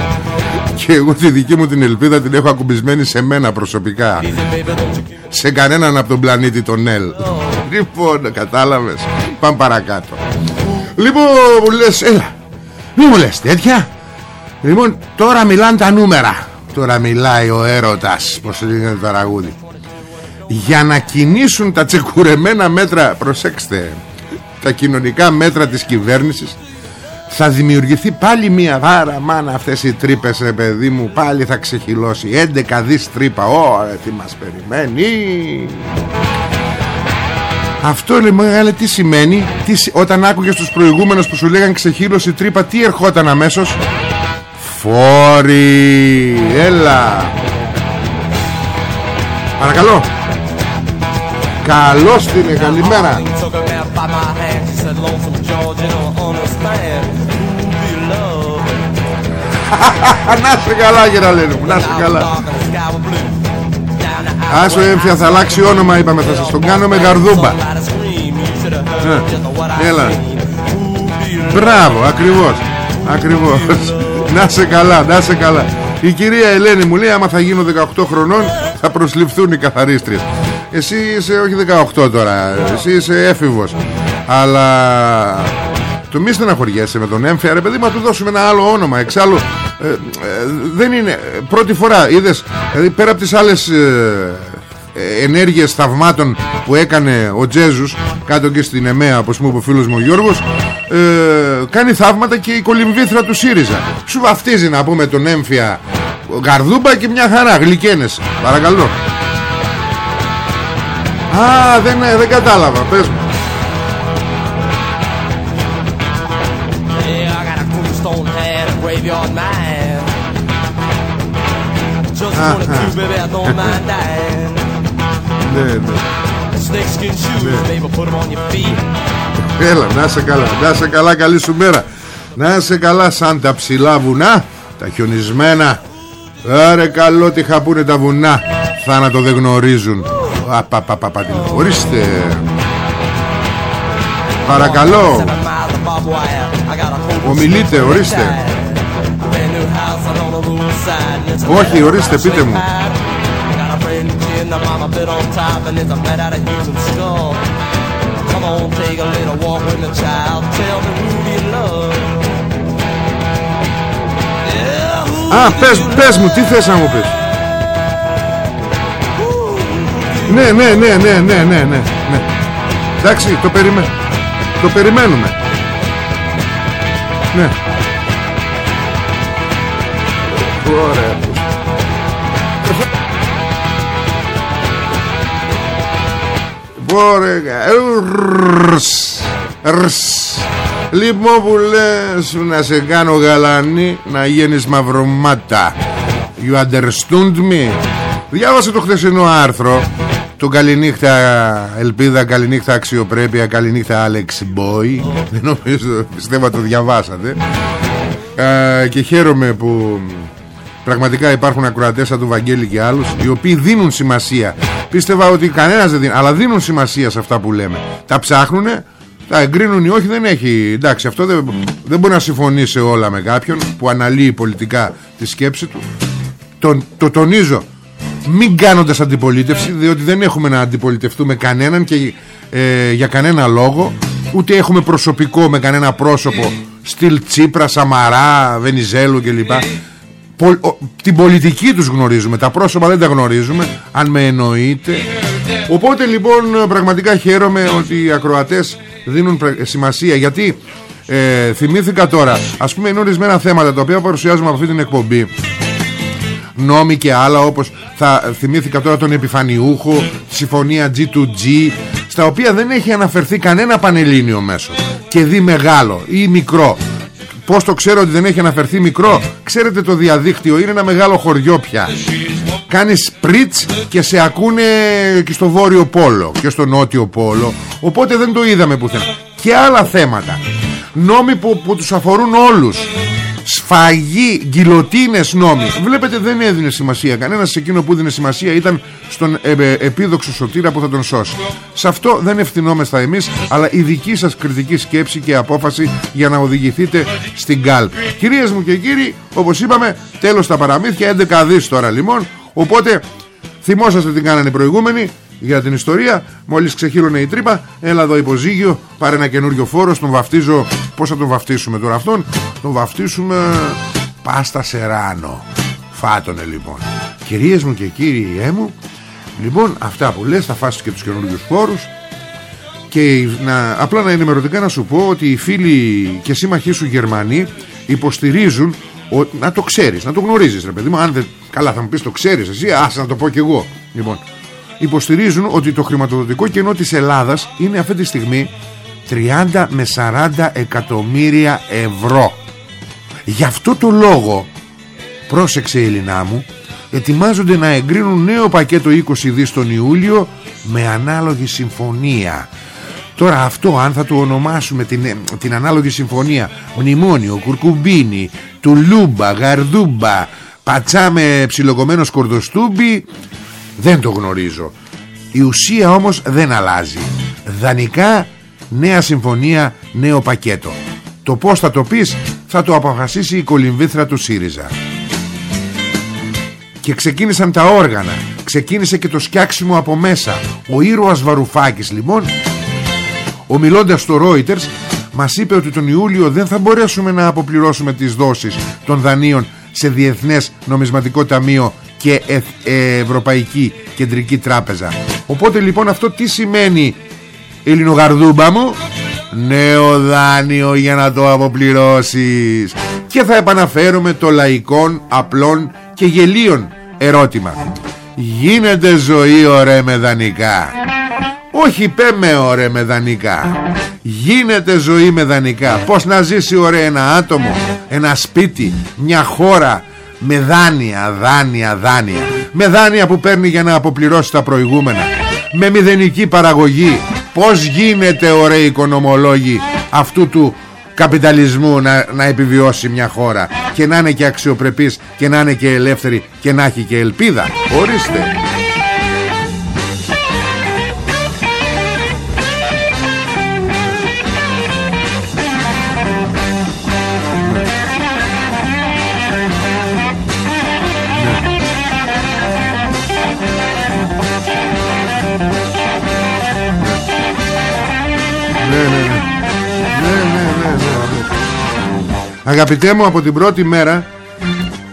Και εγώ τη δική μου την ελπίδα την έχω ακουμπισμένη σε μένα προσωπικά. Σε κανέναν από τον πλανήτη τον Ελ. Λοιπόν, κατάλαβες. Πάμε παρακάτω. Λοιπόν, μου λες, έλα. Μη μου λες τέτοια. Λοιπόν, τώρα μιλάνε τα νούμερα. Τώρα μιλάει ο έρωτας, πως λέγεται το τραγούδι. Για να κινήσουν τα τσεκουρεμένα μέτρα, προσέξτε, τα κοινωνικά μέτρα της κυβέρνησης, θα δημιουργηθεί πάλι μια βάρα μάνα αυτές οι τρύπες ρε παιδί μου πάλι θα ξεχυλώσει 11 δις τρύπα ω τι μας περιμένει αυτό λέει μεγάλε τι σημαίνει; Τι, Όταν άκουγες τους προηγούμενους που σου λέγαν ξεχύλωση τρύπα Τι ερχόταν αμέσως; Φόρη! Έλα! Παρακαλώ! Καλώς την καλημέρα. Να σε καλά γεραλένο μου Να σε καλά Άσο έμφυα θα αλλάξει όνομα είπαμε θα σας τον κάνω με γαρδούμπα. Ε, Έλα. Μπράβο ακριβώς Ακριβώς. Να σε καλά να σε καλά. Η κυρία Ελένη μου λέει άμα θα γίνω 18 χρονών θα προσληφθούν οι καθαρίστριες. Εσύ είσαι όχι 18 τώρα Εσύ είσαι έφηβος. Αλλά το μη στεναχωριέσαι με τον έμφυα ρε παιδί μα του δώσουμε ένα άλλο όνομα Εξάλλου ε, ε, δεν είναι πρώτη φορά είδες δηλαδή πέρα από τις άλλες ε, ε, ενέργειες θαυμάτων που έκανε ο Τζέζους κάτω και στην ΕΜΕΑ όπως μου είπε ο φίλος μου ο Γιώργος ε, κάνει θαύματα και η κολυμβήθρα του ΣΥΡΙΖΑ. Σου βαφτίζει να πούμε τον έμφυα γαρδούμπα και μια χαρά γλυκένες. Παρακαλώ. Α δεν, δεν κατάλαβα πες μου ναι, ναι. ναι. Έλα, να σε καλά, να σε καλά, καλή σου μέρα. Να σε καλά σαν τα ψηλά βουνά, τα χιονισμένα. Άρε καλό τι χαπούνε τα βουνά, θάνατο δεν γνωρίζουν. Απαπαπαπα, ορίστε. Παρακαλώ. Ομιλείτε, ορίστε. Όχι, ορίστε, πείτε μου. the mama bit on top and it's a man out of Houston skull. Come on, take a little walk with the child. Tell me who do you love. Α, πες, πες μου, τι θες να μου πεις Ναι, ναι, ναι, ναι, ναι, ναι, ναι, ναι. Εντάξει, το, περιμέ... το περιμένουμε Ναι Ωραία. Ωραία Λοιπόν που λες να σε κάνω γαλανή Να γίνεις μαυρομάτα. You understood me. Διάβασε το χθεσινό άρθρο. Το καληνύχτα ελπίδα Καληνύχτα αξιοπρέπεια Καληνύχτα Alex Boy Δεν νομίζω πιστεύω το διαβάσατε. Ε, Και χαίρομαι που Πραγματικά υπάρχουν ακροατές σαν του Βαγγέλη και άλλους Οι οποίοι δίνουν σημασία. Πίστευα ότι κανένας δεν δίνει Αλλά δίνουν σημασία σε αυτά που λέμε. Τα ψάχνουνε τα εγκρίνουν ή όχι δεν έχει. Εντάξει αυτό δεν, δεν μπορεί να συμφωνήσει όλα με κάποιον Που αναλύει πολιτικά τη σκέψη του. Το, το τονίζω. Μην κάνοντας αντιπολίτευση Διότι δεν έχουμε να αντιπολιτευτούμε κανέναν Και ε, για κανένα λόγο. Ούτε έχουμε προσωπικό με κανένα πρόσωπο. Στυλ Τσίπρα, Σαμαρά, Βενιζέλου κλπ την πολιτική τους γνωρίζουμε τα πρόσωπα δεν τα γνωρίζουμε αν με εννοείτε. Οπότε λοιπόν πραγματικά χαίρομαι ότι οι ακροατές δίνουν σημασία γιατί ε, θυμήθηκα τώρα ας πούμε είναι ορισμένα θέματα τα οποία παρουσιάζουμε από αυτή την εκπομπή. Νόμοι και άλλα όπως θα θυμήθηκα τώρα τον επιφανιούχο συμφωνία G2G στα οποία δεν έχει αναφερθεί κανένα πανελλήνιο μέσο. Και δει μεγάλο ή μικρό Πώς το ξέρω ότι δεν έχει αναφερθεί μικρό; Ξέρετε το διαδίκτυο είναι ένα μεγάλο χωριό πια. Κάνεις πριτς και σε ακούνε και στο βόρειο πόλο Και στο νότιο πόλο. Οπότε δεν το είδαμε πουθενά. Και άλλα θέματα. Νόμοι που, που τους αφορούν όλους Σφαγή, γκυλοτίνες νόμοι. Βλέπετε δεν έδινε σημασία. Κανένας σε εκείνο που έδινε σημασία ήταν Στον ε, ε, επίδοξο σωτήρα που θα τον σώσει. Σε αυτό δεν ευθυνόμεστα εμείς Αλλά η δική σας κριτική σκέψη και απόφαση Για να οδηγηθείτε στην κάλπ Κυρίες μου και κύριοι Όπως είπαμε τέλος τα παραμύθια 11 δις τώρα λοιπόν. Οπότε θυμόσαστε τι κάνανε οι προηγούμενοι για την ιστορία. Μόλις ξεχύλωνε η τρύπα, έλα εδώ υποζύγιο, πάρε ένα καινούριο φόρο, τον βαφτίζω. Πώς θα τον βαφτίσουμε τώρα αυτόν, τον βαφτίσουμε πάστα σεράνο. Φάτονε λοιπόν. Κυρίες μου και κύριοι μου, λοιπόν αυτά που λες θα φάσεις και τους καινούριους φόρους και να, απλά να ενημερωτικά να σου πω ότι οι φίλοι και σύμμαχοί σου Γερμανοί υποστηρίζουν ο, να το ξέρεις, να το γνωρίζεις ρε παιδί μου αν δεν, καλά θα μου πεις το ξέρεις εσύ, άσε να το πω κι εγώ λοιπόν, υποστηρίζουν ότι το χρηματοδοτικό κενό της Ελλάδας είναι αυτή τη στιγμή 30 με 40 εκατομμύρια ευρώ. Γι' αυτό το λόγο, πρόσεξε Ελληνά μου, ετοιμάζονται να εγκρίνουν νέο πακέτο 20 δις τον Ιούλιο με ανάλογη συμφωνία. Τώρα αυτό αν θα το ονομάσουμε την, την ανάλογη συμφωνία Μνημόνιο, Κουρκουμπίνι, Τουλούμπα, Γαρδούμπα, Πατσά με ψιλοκομμένο σκορδοστούμπι δεν το γνωρίζω. Η ουσία όμως δεν αλλάζει. Δανικά νέα συμφωνία Νέο πακέτο. Το πως θα το πεις θα το αποφασίσει η κολυμβήθρα του ΣΥΡΙΖΑ. Και ξεκίνησαν τα όργανα. Ξεκίνησε και το σκιάξιμο από μέσα. Ο ήρωας Βαρουφάκης λοιπόν Ομιλώντας στο Reuters μας είπε ότι τον Ιούλιο δεν θα μπορέσουμε να αποπληρώσουμε τις δόσεις των δανείων σε Διεθνές Νομισματικό Ταμείο και Ευρωπαϊκή Κεντρική Τράπεζα. Οπότε λοιπόν αυτό τι σημαίνει Ελληνογαρδούμπα μου; Νέο δάνειο για να το αποπληρώσεις. Και θα επαναφέρουμε το λαϊκόν απλών και γελίων ερώτημα. Γίνεται ζωή ωραία με δανεικά; Όχι πέμε ωραία με δανεικά. Γίνεται ζωή με δανεικά. Πως να ζήσει ωραία ένα άτομο Ένα σπίτι Μια χώρα με δάνεια, δάνεια, δάνεια. Με δάνεια που παίρνει για να αποπληρώσει τα προηγούμενα. Με μηδενική παραγωγή. Πως γίνεται ωραίοι οικονομολόγοι αυτού του καπιταλισμού να, να επιβιώσει μια χώρα και να είναι και αξιοπρεπής και να είναι και ελεύθερη και να έχει και ελπίδα. Ορίστε Αγαπητέ μου από την πρώτη μέρα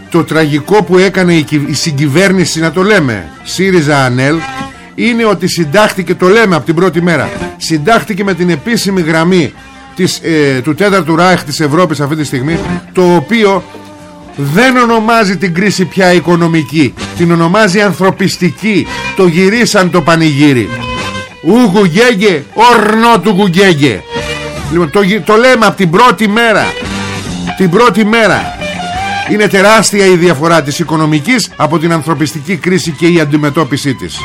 Το τραγικό που έκανε η, συγκυβέρνηση Να το λέμε ΣΥΡΙΖΑ ΑΝΕΛ Είναι ότι συντάχθηκε Το λέμε από την πρώτη μέρα Συντάχθηκε με την επίσημη γραμμή της, ε, Του τέταρτου ράιχ της Ευρώπης Αυτή τη στιγμή Το οποίο δεν ονομάζει την κρίση πια οικονομική Την ονομάζει ανθρωπιστική. Το γυρίσαν το πανηγύρι Ούγου γέγε Ορνό του γουγγέγε Λοιπόν, το, το λέμε από την πρώτη μέρα. Την πρώτη μέρα. Είναι τεράστια η διαφορά της οικονομικής από την ανθρωπιστική κρίση και η αντιμετώπιση της.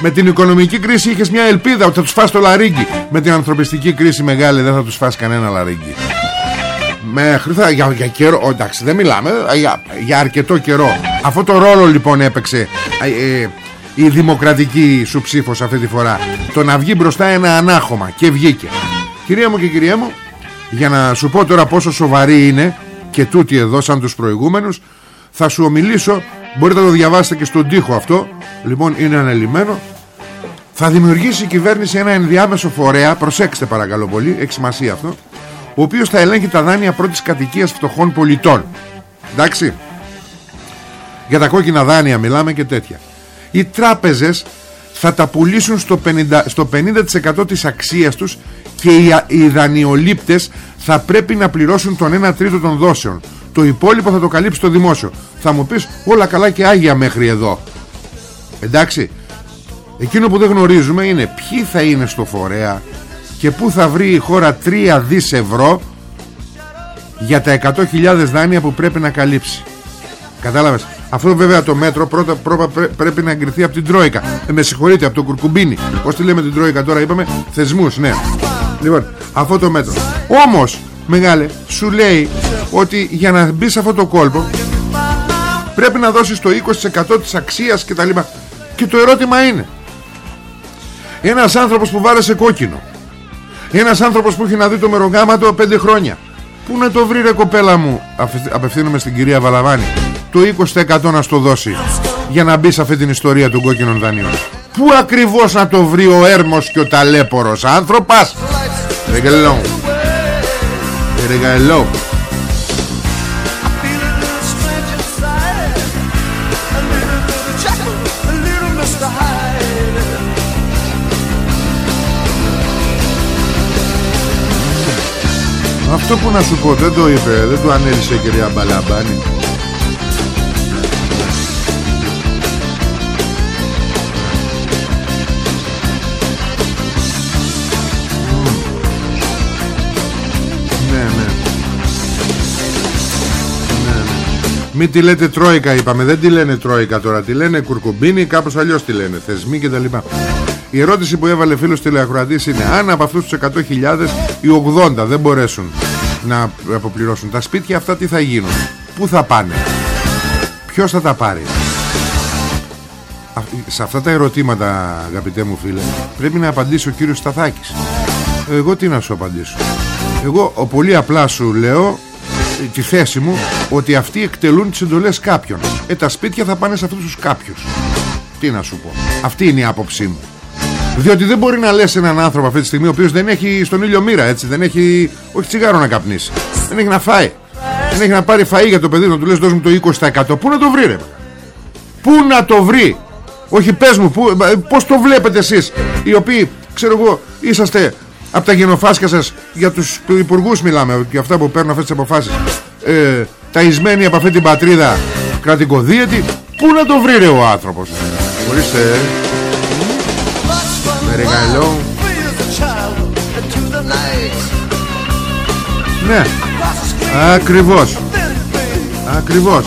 Με την οικονομική κρίση είχες μια ελπίδα ότι θα τους φας το λαρίγκι με την ανθρωπιστική κρίση μεγάλη δεν θα τους φας κανένα λαρίγκι μέχρι θα, για, για καιρό εντάξει δεν μιλάμε για, για αρκετό καιρό. Αυτό το ρόλο λοιπόν έπαιξε ε, ε, η δημοκρατική σου ψήφος αυτή τη φορά. Το να βγει μπροστά ένα ανάχωμα και βγήκε. Κυρία μου και κυρία μου για να σου πω τώρα πόσο σοβαρή είναι και τούτη εδώ σαν τους προηγούμενους θα σου ομιλήσω. Μπορείτε να το διαβάσετε και στον τοίχο αυτό. Λοιπόν είναι αναλυμένο θα δημιουργήσει η κυβέρνηση ένα ενδιάμεσο φορέα προσέξτε παρακαλώ πολύ έχει σημασία αυτό ο οποίος θα ελέγχει τα δάνεια πρώτης κατοικίας φτωχών πολιτών. Εντάξει. Για τα κόκκινα δάνεια μιλάμε και τέτοια οι τράπεζες θα τα πουλήσουν στο 50%, στο 50 της αξίας τους και οι, οι δανειολήπτες θα πρέπει να πληρώσουν τον 1 τρίτο των δόσεων. Το υπόλοιπο θα το καλύψει το δημόσιο. Θα μου πεις όλα καλά και άγια μέχρι εδώ. Εντάξει. Εκείνο που δεν γνωρίζουμε είναι ποιοι θα είναι στο φορέα και πού θα βρει η χώρα 3 δις ευρώ για τα 100.000 δάνεια που πρέπει να καλύψει. Κατάλαβες; Αυτό βέβαια το μέτρο πρώτα, πρώτα πρέπει να εγκριθεί από την Τρόικα. Ε, με συγχωρείτε, από το Κουρκουμπίνι. Πώς τη λέμε την Τρόικα τώρα, είπαμε; Θεσμούς, ναι. Λοιπόν, αυτό το μέτρο. Όμως, μεγάλε, σου λέει ότι για να μπει σε αυτό το κόλπο πρέπει να δώσεις το 20% της αξίας και τα λοιπά. Και το ερώτημα είναι, ένας άνθρωπος που βάρεσε κόκκινο, ένας άνθρωπος που έχει να δει το μερογάματο 5 χρόνια, πού να το βρει ρε κοπέλα μου, απευθύνομαι στην κυρία Βαλαβάνη, το 20% να στο δώσει για να μπει σε αυτή την ιστορία των κόκκινων δανείων. Πού ακριβώς να το βρει ο έρμος και ο ταλέπορος άνθρωπος; Ρεγαλό. Ρεγαλό. Αυτό που να σου πω δεν το είπε Δεν το ανέλησε η κυρία Μπαλαμπάνη Μην τη λέτε Τρόικα είπαμε. Δεν τη λένε Τρόικα τώρα. Τη λένε Κουρκουμπίνη Κάπως αλλιώς τη λένε. Θεσμοί και τα λοιπά. Η ερώτηση που έβαλε φίλος τηλεακροατής είναι Αν από αυτούς τους 100.000 Οι 80 δεν μπορέσουν Να αποπληρώσουν τα σπίτια αυτά Τι θα γίνουν; Πού θα πάνε; Ποιος θα τα πάρει; Σε αυτά τα ερωτήματα αγαπητέ μου φίλε Πρέπει να απαντήσει ο κύριος Σταθάκης. Εγώ τι να σου απαντήσω; Εγώ πολύ απλά σου λέω τη θέση μου ότι αυτοί εκτελούν τις εντολές κάποιων. Ε τα σπίτια θα πάνε σε αυτούς τους κάποιους. Τι να σου πω. Αυτή είναι η άποψή μου. Διότι δεν μπορεί να λες έναν άνθρωπο αυτή τη στιγμή ο οποίος δεν έχει στον ήλιο μοίρα έτσι δεν έχει όχι τσιγάρο να καπνίσει. Δεν έχει να φάει. Δεν έχει να πάρει φαΐ για το παιδί να του λες δώσ' μου το 20% πού να το βρει ρε πού να το βρει. Όχι πες μου πού, πως το βλέπετε εσείς οι οποίοι ξέρω εγώ είσαστε από τα γενοφάσκα σας για τους υπουργούς μιλάμε και αυτά που παίρνουν αυτές τις αποφάσεις. Ε, ταϊσμένοι από αυτή την πατρίδα κρατικοδίαιτη πού να το βρει ρε ο άνθρωπος; Ορίστε. Μερικαλό Ναι. Ακριβώς. Ακριβώς.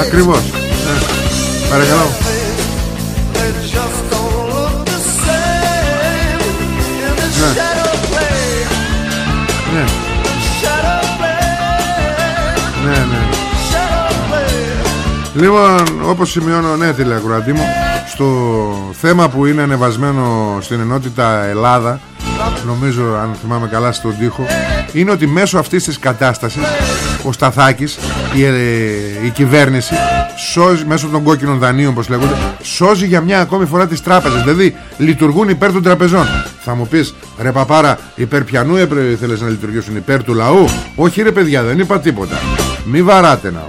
Ακριβώς. Ναι. Παρακαλώ Λοιπόν, όπως σημειώνω, ναι, τηλεακροατή μου, στο θέμα που είναι ανεβασμένο στην ενότητα Ελλάδα, νομίζω, αν θυμάμαι καλά στον τοίχο, είναι ότι μέσω αυτής της κατάστασης, ο Σταθάκης, η, ε, η κυβέρνηση, σώζει, μέσω των κόκκινων δανείων, όπως λέγονται, σώζει για μια ακόμη φορά τις τράπεζες. Δηλαδή, λειτουργούν υπέρ των τραπεζών. Θα μου πεις ρε παπάρα υπέρ πιανού ήθελες να λειτουργήσουν υπέρ του λαού; Όχι ρε παιδιά δεν είπα τίποτα Μη βαράτε να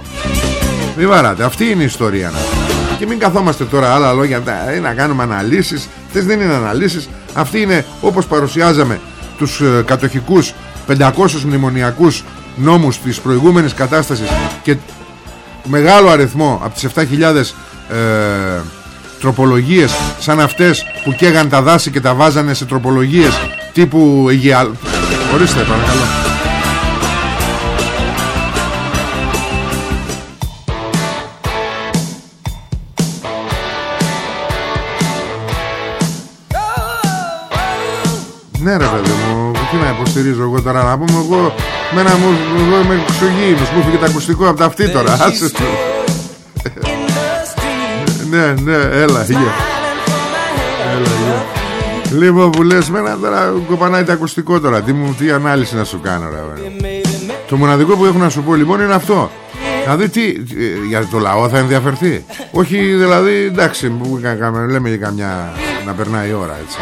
Μη βαράτε αυτή είναι η ιστορία να. Και μην καθόμαστε τώρα άλλα λόγια ε, Να κάνουμε αναλύσεις Θες δεν είναι αναλύσεις Αυτή είναι όπως παρουσιάζαμε τους ε, κατοχικούς 500 μνημονιακούς νόμους της προηγούμενης κατάστασης και μεγάλο αριθμό από τις 7.000 ε, τροπολογίες σαν αυτές που καίγαν τα δάση και τα βάζανε σε τροπολογίες τύπου υγεία... Ορίστε παρακαλώ. Ναι ρε παιδί μου, τι να υποστηρίζω εγώ τώρα να πούμε εγώ, μένα μου, εγώ είμαι εξωγήινος, μου έφυγε τα ακουστικό από τα αυτή τώρα, άσε ναι, ναι, έλα, γεια. Έλα, γεια. Λοιπόν που λες μένα τώρα κοπανάει το ακουστικό τώρα Τι, μου, τι ανάλυση να σου κάνω ρε, Το μοναδικό που έχω να σου πω λοιπόν είναι αυτό Δηλαδή τι Για το λαό θα ενδιαφερθεί Όχι δηλαδή εντάξει Λέμε για καμιά να περνάει η ώρα έτσι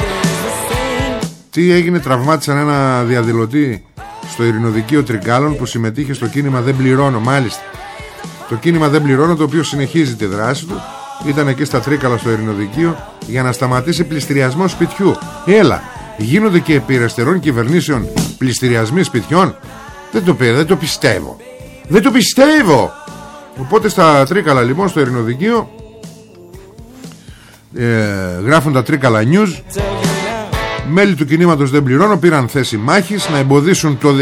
Τι έγινε τραυμάτισαν ένα διαδηλωτή Στο ειρηνοδικείο Τριγκάλων Που συμμετείχε στο κίνημα Δεν Πληρώνω Μάλιστα Το κίνημα Δεν Πληρώνω το οποίο συνεχίζει τη δράση του ήταν εκεί στα Τρίκαλα στο Ειρηνοδικείο για να σταματήσει πληστηριασμό σπιτιού. Έλα, γίνονται και επί αριστερών κυβερνήσεων πληστηριασμοί σπιτιών; Δεν το, δεν το πιστεύω. Δεν το πιστεύω. Οπότε στα Τρίκαλα λοιπόν στο Ειρηνοδικείο ε, γράφουν τα Τρίκαλα News Μέλη του κινήματος δεν πληρώνω Πήραν θέση μάχης Να εμποδίσουν το,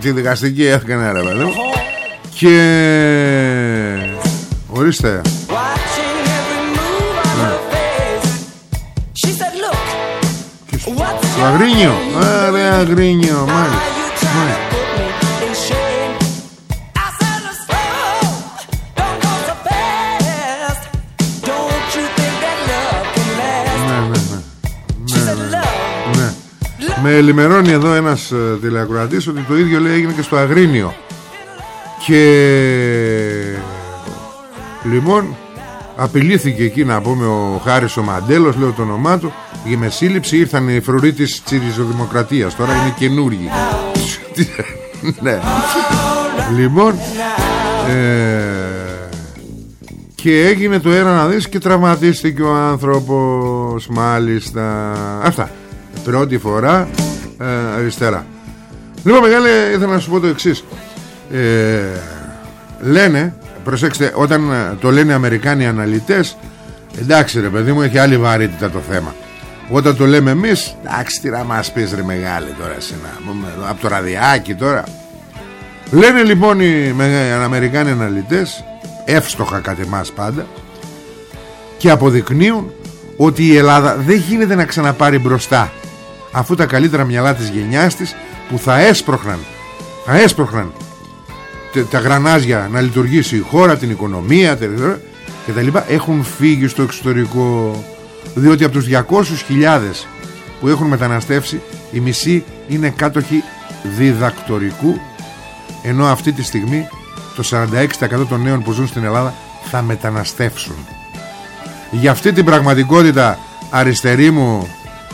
τη δικαστική έθκανα ρε Και Ορίστε. What's Το Αγρίνιο. Άρε Αγρίνιο Μάλιστα Με ελημερώνει εδώ ένας ε, τηλεακροατής ότι το ίδιο λέει έγινε και στο Αγρίνιο. Και λοιπόν απειλήθηκε εκεί να πούμε ο Χάρης ο Μαντέλος λέω το όνομά του για με σύλληψη ήρθαν οι φρουροί της Τσιριζοδημοκρατίας. Τώρα είναι καινούργοι. Ναι. λοιπόν ε, και έγινε το ένα να δεις και τραυματίστηκε ο άνθρωπος μάλιστα. Αυτά πρώτη φορά ε, αριστερά. Λοιπόν μεγάλε ήθελα να σου πω το εξής. Ε, λένε προσέξτε όταν ε, το λένε οι Αμερικάνοι αναλυτές εντάξει ρε παιδί μου έχει άλλη βαρύτητα το θέμα. Όταν το λέμε εμείς εντάξει τι να μας πεις ρε μεγάλη τώρα εσένα από το ραδιάκι τώρα. Λένε λοιπόν οι Αμερικάνοι αναλυτές εύστοχα κατ' εμάς πάντα και αποδεικνύουν ότι η Ελλάδα δεν γίνεται να ξαναπάρει μπροστά αφού τα καλύτερα μυαλά της γενιάς της που θα έσπροχναν θα έσπροχναν τα γρανάζια να λειτουργήσει η χώρα, την οικονομία και τα λοιπά έχουν φύγει στο εξωτερικό. Διότι από τους 200.000 που έχουν μεταναστεύσει η μισή είναι κάτοχοι διδακτορικού ενώ αυτή τη στιγμή το 46% των νέων που ζουν στην Ελλάδα θα μεταναστεύσουν. Για αυτή την πραγματικότητα αριστερή μου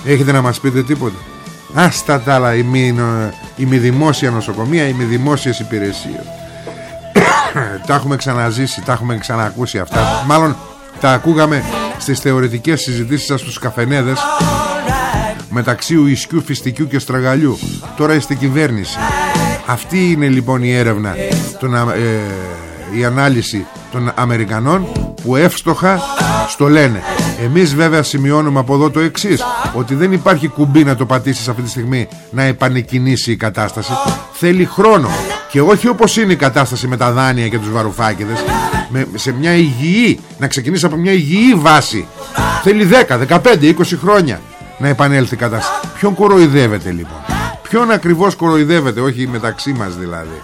έχετε να μας πείτε τίποτα. Άστα τα άλλα η μη, δημόσια νοσοκομεία, η μη δημόσιες υπηρεσίες. Τα έχουμε ξαναζήσει, τα έχουμε ξανακούσει αυτά. Μάλλον τα ακούγαμε στις θεωρητικές συζητήσεις σας στους καφενέδες Μεταξύ ουισκιού, φιστικιού και στραγαλιού. Τώρα είστε κυβέρνηση. Αυτή είναι λοιπόν η έρευνα τον, ε, Η ανάλυση των Αμερικανών Που εύστοχα στο λένε. Εμείς βέβαια σημειώνουμε από εδώ το εξής Ότι δεν υπάρχει κουμπί να το πατήσεις αυτή τη στιγμή Να επανεκκινήσει η κατάσταση. Θέλει χρόνο Και όχι όπως είναι η κατάσταση με τα δάνεια και τους βαρουφάκιδες με, Σε μια υγιή Να ξεκινήσει από μια υγιή βάση. Θέλει 10, 15, 20 χρόνια Να επανέλθει η κατάσταση. Ποιον κοροϊδεύεται λοιπόν; Ποιον ακριβώς κοροϊδεύεται Όχι μεταξύ μας δηλαδή;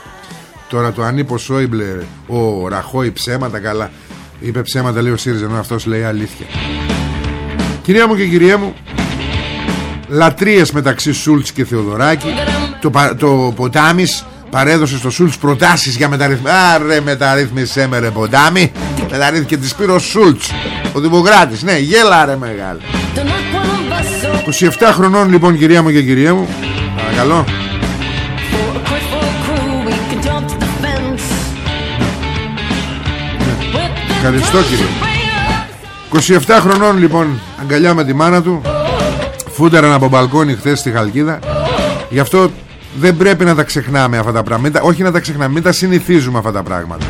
Τώρα το ανήπο Σόιμπλε Ο Ραχώη ψέματα καλά. Είπε ψέματα λέει ο ΣΥΡΙΖΑ Ενώ αυτός λέει αλήθεια. Κυρία μου και κυρία μου Λατρείες μεταξύ Σούλτς και Θεοδωράκη. Το, το Ποτάμις παρέδωσε στο Σούλτς προτάσεις για μεταρρύθμιση Άρε μεταρρύθμισε με ρε Ποτάμι. Μεταρρύθμισε και της πήρε ο Σούλτς Ο Δημοκράτης. Ναι γέλα ρε μεγάλη 27 χρονών λοιπόν κυρία μου και κυρία μου. Παρακαλώ Ευχαριστώ κύριε. 27 χρονών λοιπόν Αγκαλιά με τη μάνα του. Φούνταραν από μπαλκόνι χθες στη Χαλκίδα. Γι' αυτό δεν πρέπει να τα ξεχνάμε αυτά τα πράγματα. Όχι να τα ξεχνάμε Μην τα συνηθίζουμε αυτά τα πράγματα.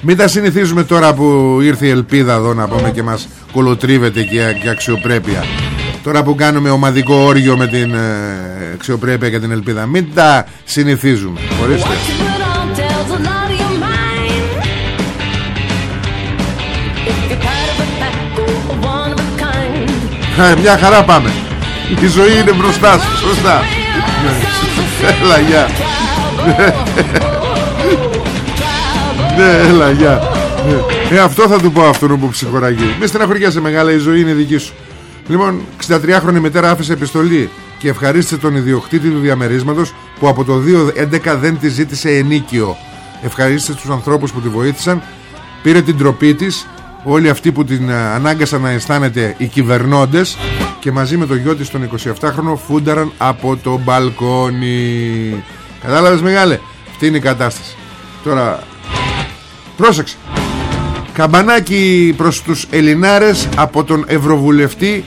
Μην τα συνηθίζουμε τώρα που ήρθε η ελπίδα εδώ να πούμε και μας κολοτρίβεται και, και αξιοπρέπεια. Τώρα που κάνουμε ομαδικό όργιο με την ε, αξιοπρέπεια και την ελπίδα. Μην τα συνηθίζουμε. Ορίστε Μια χαρά πάμε. Η ζωή είναι μπροστά σου Σωστά Έλα γεια. Ναι έλα γεια. Ε αυτό θα του πω αυτόν που ψυχοραγεί. Μη στεναχωριάσαι μεγάλα η ζωή είναι δική σου. Λοιπόν 63χρονη μητέρα άφησε επιστολή Και ευχαρίστησε τον ιδιοκτήτη του διαμερίσματος Που από το 2011 δεν τη ζήτησε ενίκιο. Ευχαρίστησε τους ανθρώπους που τη βοήθησαν Πήρε την τροπή της όλοι αυτοί που την ε, ανάγκασαν να αισθάνεται οι κυβερνώντες και μαζί με το γιο της τον 27χρονο φούνταραν από το μπαλκόνι. Κατάλαβες μεγάλε αυτή είναι η κατάσταση. Τώρα πρόσεξε. Καμπανάκι προς τους Ελληνάρες από τον Ευρωβουλευτή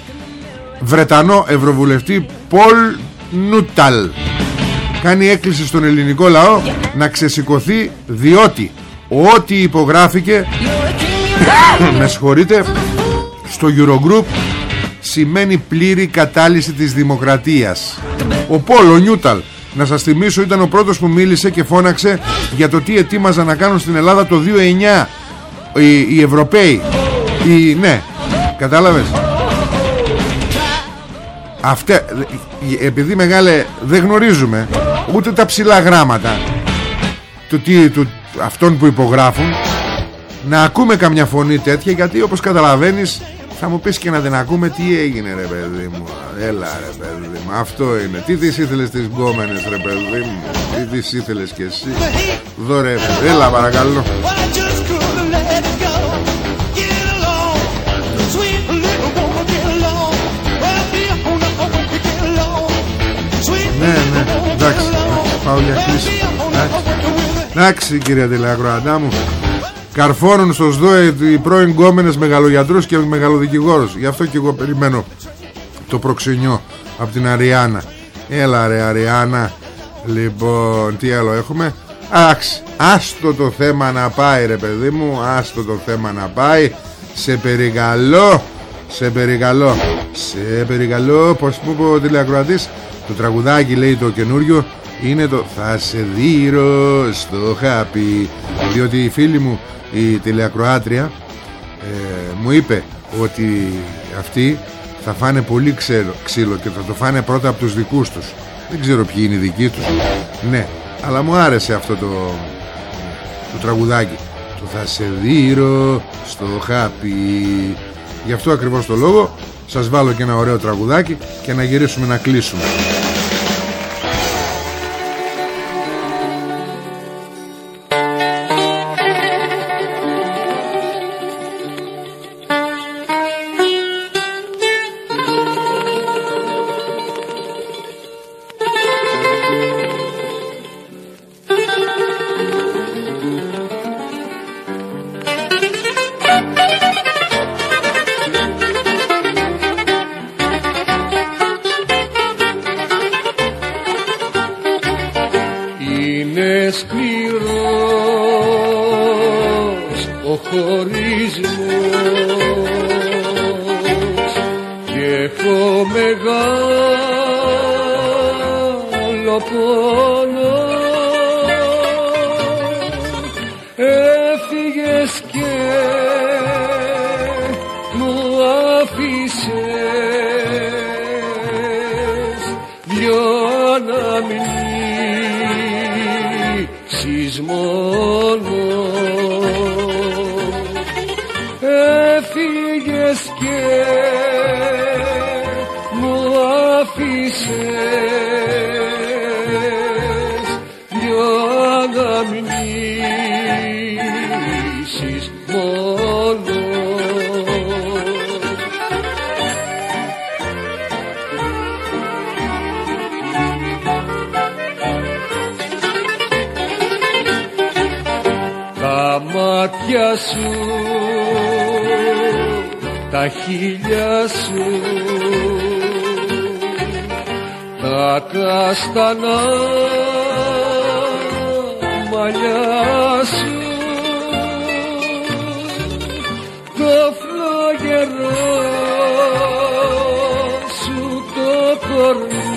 Βρετανό Ευρωβουλευτή Πολ Νούταλ. Κάνει έκκληση στον ελληνικό λαό να ξεσηκωθεί διότι ό,τι υπογράφηκε με συγχωρείτε. Στο Eurogroup σημαίνει πλήρη κατάλυση της δημοκρατίας. Ο Πόλο Νιούταλ. Να σας θυμίσω ήταν ο πρώτος που μίλησε και φώναξε για το τι ετοίμαζαν να κάνουν στην Ελλάδα το 2009 οι, οι Ευρωπαίοι. Οι, ναι. Κατάλαβες; Αυτέ, επειδή μεγάλε δεν γνωρίζουμε ούτε τα ψηλά γράμματα του, τι, του, αυτών που υπογράφουν να ακούμε καμιά φωνή τέτοια γιατί όπως καταλαβαίνεις θα μου πεις και να την ακούμε τι έγινε ρε παιδί μου. Έλα ρε παιδί μου Αυτό είναι. Τι τις ήθελες τις γκόμενες ρε παιδί μου. Τι τις ήθελες και εσύ. Δωρε Έλα παρακαλώ. Ναι ναι Εντάξει Πάω για κλείσω Εντάξει κύριε τηλεακροατά μου Καρφώνουν στο ΣΔΟΕ οι πρώην γκόμενες μεγαλογιατρούς και μεγαλοδικηγόρους. Γι' αυτό και εγώ περιμένω το προξενιό από την Αριάννα. Έλα ρε Αριάννα. Λοιπόν τι άλλο έχουμε; Άξ, άστο το θέμα να πάει ρε παιδί μου Άστο το θέμα να πάει. Σε περικαλώ Σε περικαλώ Σε περικαλώ Πως μου πω ο τηλεακροατής Το τραγουδάκι λέει το καινούριο Είναι το Θα σε δείρω στο χάπι. Διότι οι φίλοι μου η τηλεακροάτρια ε, μου είπε ότι αυτοί θα φάνε πολύ ξύλο, ξύλο και θα το φάνε πρώτα από τους δικούς τους. Δεν ξέρω ποιοι είναι οι δικοί τους. Ναι αλλά μου άρεσε αυτό το, το τραγουδάκι. Το θα σε δείρω στο χάπι γι' αυτό ακριβώς το λόγο σας βάλω και ένα ωραίο τραγουδάκι και να γυρίσουμε να κλείσουμε γυρίσεις μόνο. Τα μάτια σου τα χίλια σου τα καστανά μάτια σου. Το φλογερό σου το κορμί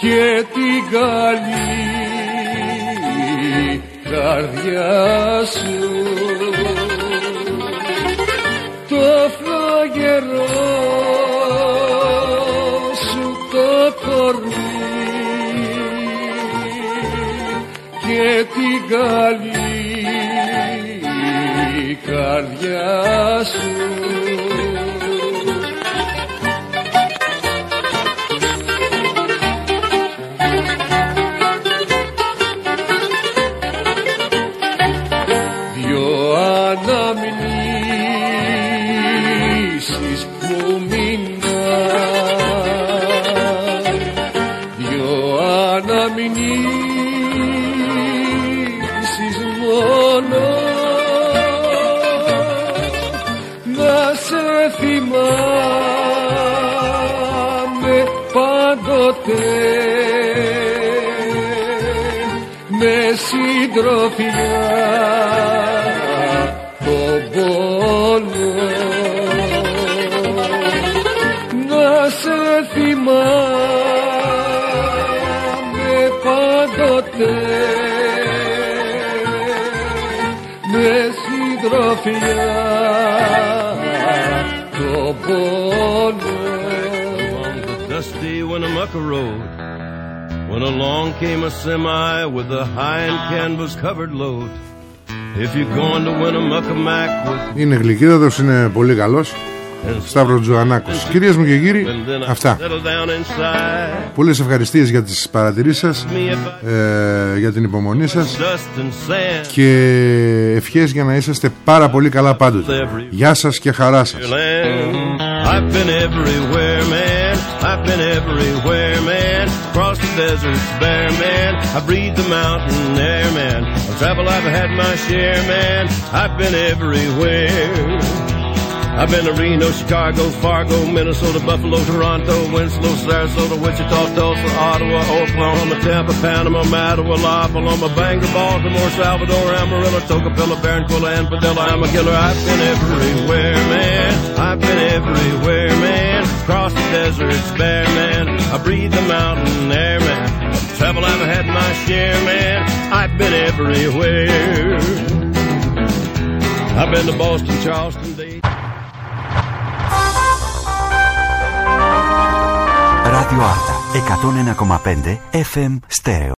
και την καλή καρδιά σου. και την καλή καρδιά σου. με συντροφιά τον πόνο να σε θυμάμαι πάντοτε. Με συντροφιά τον πόνο On the dusty Winnemucca Road. When along came a semi with a high and canvas covered load. If you're going to Winnemucca Mac with Είναι γλυκύδατος, είναι πολύ καλός. Σταύρος Τζοανάκος. Κυρίες μου και κύριοι, αυτά. settle down inside. Πολλές ευχαριστίες για τις παρατηρήσεις σας Me if I ε, Για την υπομονή σας dust and sand. Και ευχές για να είσαστε πάρα πολύ καλά πάντοτε. Γεια σας και χαρά σας land. I've been everywhere, man. I've been everywhere, man. Across the deserts bare, man. I breathe the mountain air, man. Of travel I've had my share, man. I've been everywhere. I've been to Reno, Chicago, Fargo, Minnesota, Buffalo, Toronto, Winslow, Sarasota, Wichita, Tulsa, Ottawa, Oklahoma, Tampa, Panama, Mattawa, La Paloma, Bangor, Baltimore, Salvador, Amarillo, Tocopilla, Barranquilla, and Padilla. I'm a killer. I've been everywhere, man. I've been everywhere, man. Across the deserts bare, man. I breathe the mountain air, man. Travel I've had my share, man. I've been everywhere. I've been to Boston, Charleston, Dayton. Radio Άρτα 101,5 FM Stereo.